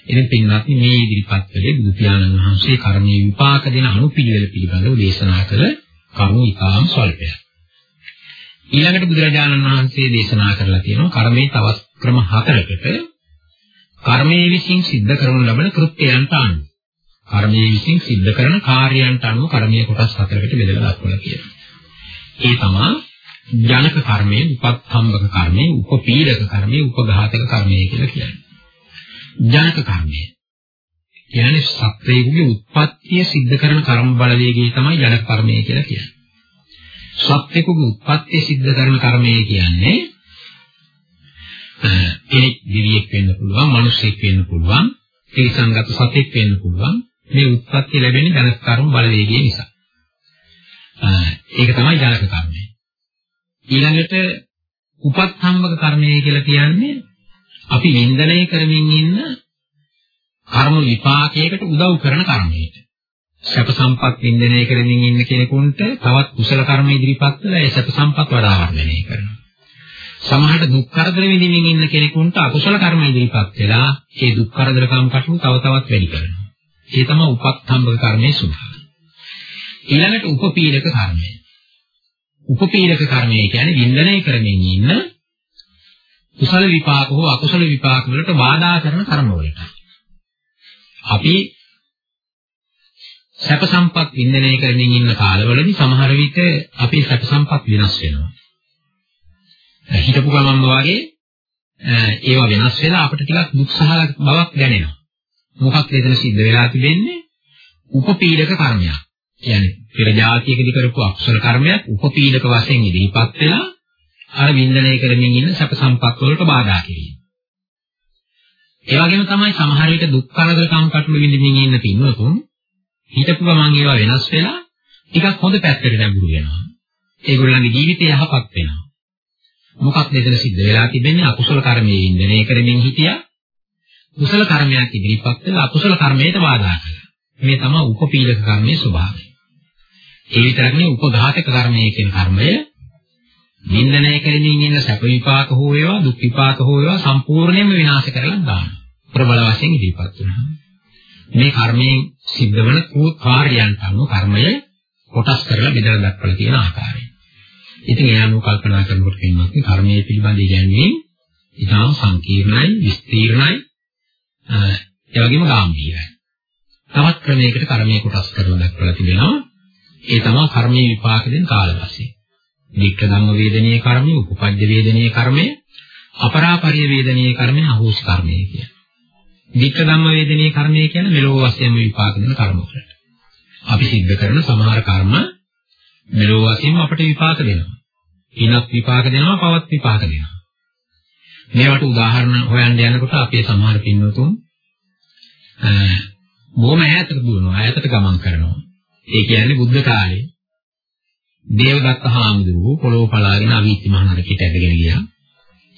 එනම් පින්වත්නි මේ ඉදිරිපත් කළේ බුදු පියාණන් වහන්සේ කර්මයේ විපාක දෙන අනුපිළිවෙල පිළිබඳව දේශනා කළ කරුණු ඉතාම ස්වල්පයක්. ඊළඟට බුදුරජාණන් වහන්සේ දේශනා කරලා තියෙනවා කර්මයේ තවත් ක්‍රම හතරකට කර්මයේ විසින් සිද්ධ කරනු ලබන කෘත්‍යයන්ට අනුව. කර්මයේ විසින් සිද්ධ කරන කාර්යයන්ට අනුව කර්මයේ කොටස් හතරකට බෙදලා දක්වලා කියනවා. ඒ තමයි ජනක කර්මය, උපත්ම්බක කර්මය, උපපීඩක කර්මය, උපඝාතක කර්මය කියලා කියන්නේ. ජනක කර්මය. කියන්නේ සත්වයේ උත්පත්තිය සිද්ධ කරන කර්ම බලවේගය තමයි ජනක කර්මය කියලා කියන්නේ. සත්වයේ උත්පත්තිය සිද්ධ කරන කර්මය කියන්නේ කෙනෙක් දිවියෙක් වෙන්න පුළුවන්, මිනිසෙක් වෙන්න පුළුවන්, තිරිසංගත සතෙක් වෙන්න පුළුවන්. මේ උත්පත්ති ලැබෙන්නේ ජනක කර්ම බලවේගය නිසා. ඒක තමයි ජනක කර්මය. ඊළඟට උපත්සම්බක කර්මය කියලා කියන්නේ අපි නින්දනය කරමින් ඉන්න කර්ම විපාකයකට උදව් කරන කර්මයකට. සැප සම්පත් නින්දනය කරමින් ඉන්න කෙනෙකුට තවත් කුසල කර්ම ඉදිරිපත් කළා ඒ සැප සම්පත් වඩා වර්ධනය කරනවා. සමහරට දුක් කරදර විඳින්න ඉන්න කෙනෙකුට අකුසල කර්ම ඉදිරිපත් වෙලා ඒ දුක් කරදර කම් කටු තව තවත් වැඩි කරනවා. ඒ තමයි උපත්ම්බක කර්මයේ ස්වභාවය. ඊළඟට උපපීඩක කර්මය. උපපීඩක කර්මය කියන්නේ වින්දනය කරමින් ඉන්න කුසල විපාක හෝ අකුසල විපාක වලට බාධා කරන කර්ම වලට. අපි සැප සම්පත් වින්දනය කරමින් ඉන්න කාලවලදී සමහර විට අපේ සැප සම්පත් වෙනස් වෙනවා. හිතපු ගමන්ම වගේ ඒවා වෙනස් වෙලා අපිට ටිකක් දුක්සහගත බවක් දැනෙනවා. මොකක්ද එතන සිද්ධ වෙලා තිබෙන්නේ? උපපීඩක කර්මයක්. කියන්නේ පෙර જાතියකදී කරපු අකුසල කර්මයක් උපපීඩක වශයෙන් ඉදිරිපත් වෙලා අර වින්දනය කරමින් ඉන්න සැප සම්පත් වලට බාධා කිරීම. ඒ වගේම තමයි සමහර විට දුක් කරදර කම්කටොළු විඳින්මින් ඉන්න පින්වතුන් හිතපු ගමන් ඒවා වෙනස් වෙලා ටිකක් හොඳ පැත්තට නැඹුරු වෙනවා. ඒගොල්ලන්ගේ ජීවිතය යහපත් වෙනවා. මොකක්ද එතන සිද්ධ වෙලා තිබෙන්නේ අකුසල කර්මයේ ඉන්දනය කරමින් හිටියා. කුසල කර්මයක් ඉදිරිපත් වෙලා අකුසල කර්මයට බාධා කළා. මේ තමයි උපපීඩක කර්මයේ ස්වභාවය. ඒ විතරක් නෙවෙයි උපඝාතක කර්මය කියන කර්මය නින්දනය කරමින් ඉන්න සැප විපාක හෝ ඒවා දුක් විපාක හෝ ඒවා සම්පූර්ණයෙන්ම විනාශ කරලා දානවා. ප්‍රබල වශයෙන් ඉදිරිපත් වෙනවා. මේ කර්මයෙන් සිද්ධ වන කාර්යයන්ට අනුව කර්මය කොටස් කරලා බෙදලා දක්වලා තියෙන ආකාරය. ඉතින් ඒ අනුව කල්පනා කරනකොට කියනවා කර්මයේ පිළිබඳ ඉගැන්වීම ඉතාම සංකීර්ණයි, විස්තීර්ණයි, ඒ වගේම ගැඹීරයි. තවත් ක්‍රමයකට කර්මයේ කොටස් කරලා දක්වලා තිබෙනවා. ඒ තමයි කර්මයේ විපාක දෙන කාලවශයෙන්. වික්ක ධම්ම වේදනීය කර්මය, උපපජ්ජ වේදනීය කර්මය, අපරාපරිය වේදනීය කර්මය, අහෝස් කර්මය කියන. වික්ක ධම්ම වේදනීය කර්මය කියන්නේ මෙලොව වශයෙන් විපාක දෙන කර්ම වලට. අපි සිද්ධ කරන සමහර කර්ම මෙලොව වශයෙන් අපට විපාක දෙනවා. ඊනක් විපාක දෙනවා, පවත් විපාක දෙනවා. මේවට උදාහරණ හොයන්න යනකොට අපේ සමහර පින්වතුන් බොහොම ඈතට දුවනවා, ඈතට ගමන් කරනවා. ඒ කියන්නේ බුද්ධ කාලේ දේවදත්ත හාමුදුරුවෝ පොළොව පලාගෙන අවීති මහනරකයට ඇදගෙන ගියා.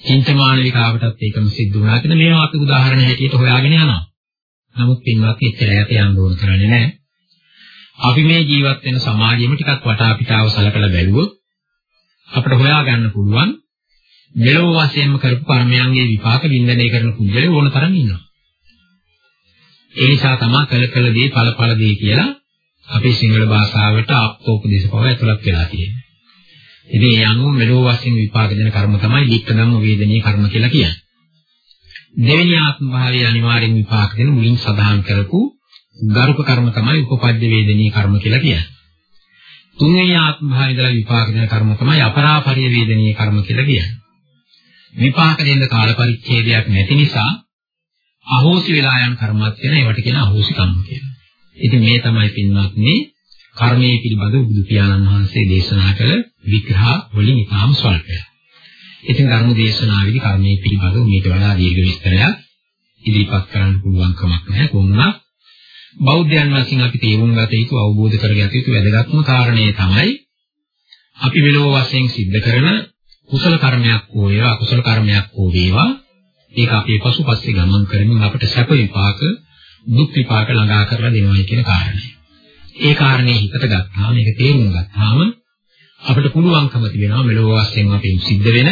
චින්තමානවිකාවටත් ඒකම සිද්ධ වුණා කියලා මේවා අපි උදාහරණ හැටියට හොයාගෙන යනවා. නමුත් පින්වත් එච්චර ඈත යන්න ඕන කරන්නේ නැහැ. අපි මේ ජීවත් වෙන සමාජෙම ටිකක් වටා පිටාව සලකලා බැලුවොත් අපිට හොයාගන්න පුළුවන් මෙලොව වශයෙන්ම කරපු කර්මයන්ගේ විපාක වින්දනය කරන පුද්ගලයෝ ඕන තරම් ඉන්නවා. ඒ නිසා තමයි කළ කළ දේ ඵල ඵල දේ කියලා අපේ සිංහල භාෂාවට ආප්තෝපදේශ පව ඇතුළත් වෙලා තියෙනවා. ඉතින් ඒ අනුව මෙලොව වශයෙන් විපාක දෙන කර්ම තමයි ලික්ක ධම්ම වේදනීය කර්ම කියලා කියන්නේ. දෙවෙනි ආත්ම භාවයේ අනිවාර්යෙන් විපාක දෙන මුලින් සඳහන් කරපු ගරුක කර්ම තමයි උපපද්ද වේදනීය කර්ම කියලා කියන්නේ. තුන්වෙනි ආත්ම භාවයේ ඉඳලා විපාක දෙන කර්ම තමයි අපරාපරිය වේදනීය කර්ම කියලා කියන්නේ. විපාක දෙන්න කාල පරිච්ඡේදයක් නැති නිසා අහෝසි වෙලා යන කර්මات කියන ඒවට කියන අහෝසි කම්ම කියලා. ඉතින් මේ තමයි පින්වත්නි කර්මයේ පිළිබඳ බුදු පියාණන් වහන්සේ දේශනා කළ විග්‍රහ වලින් ඉතාම ස්වල්පය. ඉතින් ධර්ම දේශනාවේදී කර්මයේ පිළිබඳව මේට වඩා දීර්ඝ විස්තරයක් ඉදිරිපත් කරන්න පුළුවන් කමක් නැහැ. කොහොමද බෞද්ධයන් වශයෙන් අපි තේරුම් ගත යුතු අවබෝධ කරගත යුතු වැදගත්ම කාරණය තමයි අපි මෙලොව වශයෙන් සිද්ධ කරන කුසල කර්මයක් හෝ වේවා අකුසල කර්මයක් හෝ වේවා ඒක අපේ පසුපස්සේ ගමන් කරමින් අපට සැප විපාක දුක් විපාක ළඟා කරලා දෙනවා කියන කාරණය. ඒ කාරණේ හිතට ගත්තාම මේක තේරුම් ගත්තාම අපිට පුළුවන්කම තිබෙනවා මෙලොව වශයෙන් අපින් සිද්ධ වෙන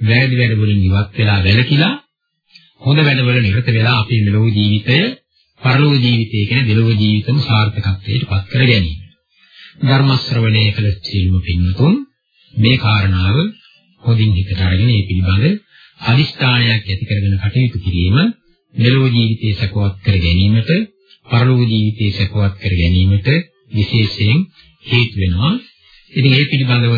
වැරදි වැඩ වලින් ඉවත් වෙලා වැළකීලා හොඳ වැඩවල නිරත වෙලා අපේ මෙලොව ජීවිතය පරලොව ජීවිතය කියන දෙලොව ජීවිතම සාර්ථකත්වයට පත් කර ගැනීම. ධර්ම ශ්‍රවණය කළ සීලම පින්තුන් මේ කාරණාව හොඳින් හිතට අරගෙන මේ පිළිබඳ අදිෂ්ඨානයක් ඇති කරගෙන කටයුතු කිරීම මෙලොව ජීවිතයේ සකවත් කර ගැනීමට පරලෝක ජීවිතයේ සැපවත් කර ගැනීමට විශේෂයෙන් හේතු වෙනවා. ඉතින් ඒ පිළිබඳව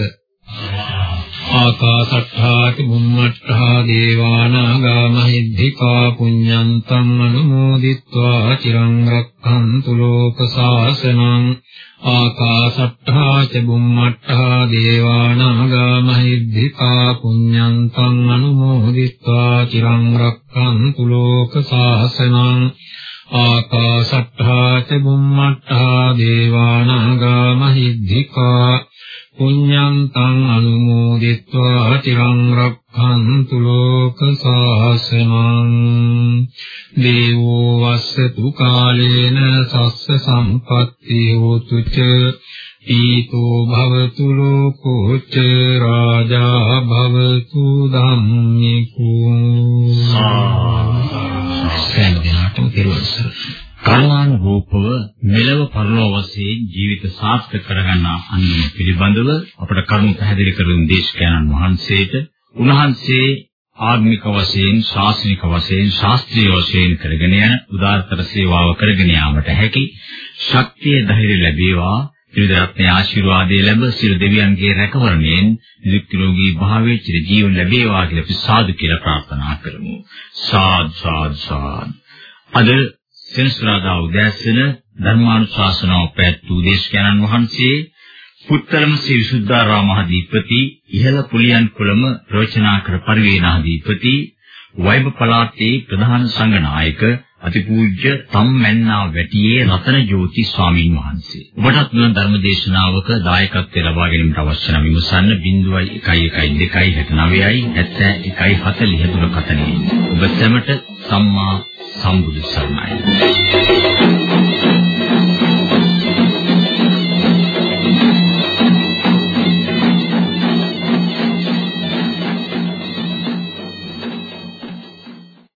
ආකාසට්ඨාති බුම්මට්ඨා දේවානාගා මහිද්దికා පුඤ්ඤන්තං අනුමෝදිත්වා චිරං රක්ඛන්තු ලෝක සාසනං ආකාසට්ඨා ච බුම්මට්ඨා දේවානාගා මහිද්దికා පුඤ්ඤන්තං අනුමෝදිත්වා චිරං රක්ඛන්තු ලෝක සාසනං ආකාසට්ඨා චුම්මට්ඨා දේවානාගා මහිද්దికා පුඤ්ඤන්තං අනුමෝදිත්වා චිරං රක්ඛන්තු ලෝක සාසනං දේවෝ වස්සතු කාලේන සස්ස සම්පත්ති හෝතු ච ඊතෝ භවතු ලෝකෝ ච රාජා භවතු ධම්මිකෝ. සාසනං කර්මානුරූපව මෙලව පරලෝ වශයෙන් ජීවිත සාර්ථක කරගන්න අන්දම පිළිබඳව අපට කරුණු පැහැදිලි කරන දේශකයන්න් වහන්සේට උන්වහන්සේ ආගමික වශයෙන් ශාසනික වශයෙන් ශාස්ත්‍රීය වශයෙන් කරගෙන යන උදාාරතර සේවාව කරගෙන යාමට හැකි ශක්තිය ධෛර්ය ලැබේවා. ත්‍රිවිධ ආශිර්වාදයේ ලැබ සියලු දෙවියන්ගේ රැකවරණයෙන් නිරුක්තිරෝගී භාවයේ චිර ජීවන ලැබේවා කියලා අපි සාදු කියලා ප්‍රාර්ථනා කරමු. සාද් සාද් සාද්. අද සෙනසුරාදා උදෑසන ධර්මානුශාසනාව පැවැත්වූ දේශකයන්න් වහන්සේ පුත්තලම ශ්‍රී විසුද්ධාරාම මහදීපති ඉහළ පුලියන් කුලම රචනාකර පරිවේනාධිපති වෛබ පළාතේ ප්‍රධාන සංඝනායක අතිපූජ්‍ය තම්මැන්නා වැටියේ රතන ජෝති ස්වාමීන් වහන්සේ. ඔබටත් මෙම ධර්ම දේශනාවක දායකත්වය ලබා ගැනීමට අවශ්‍ය නම් විමසන්න 0112 69යි 71 40 දුරකථනයේ. ඔබ සැමට සම්මා සම්බුදු සරණයි.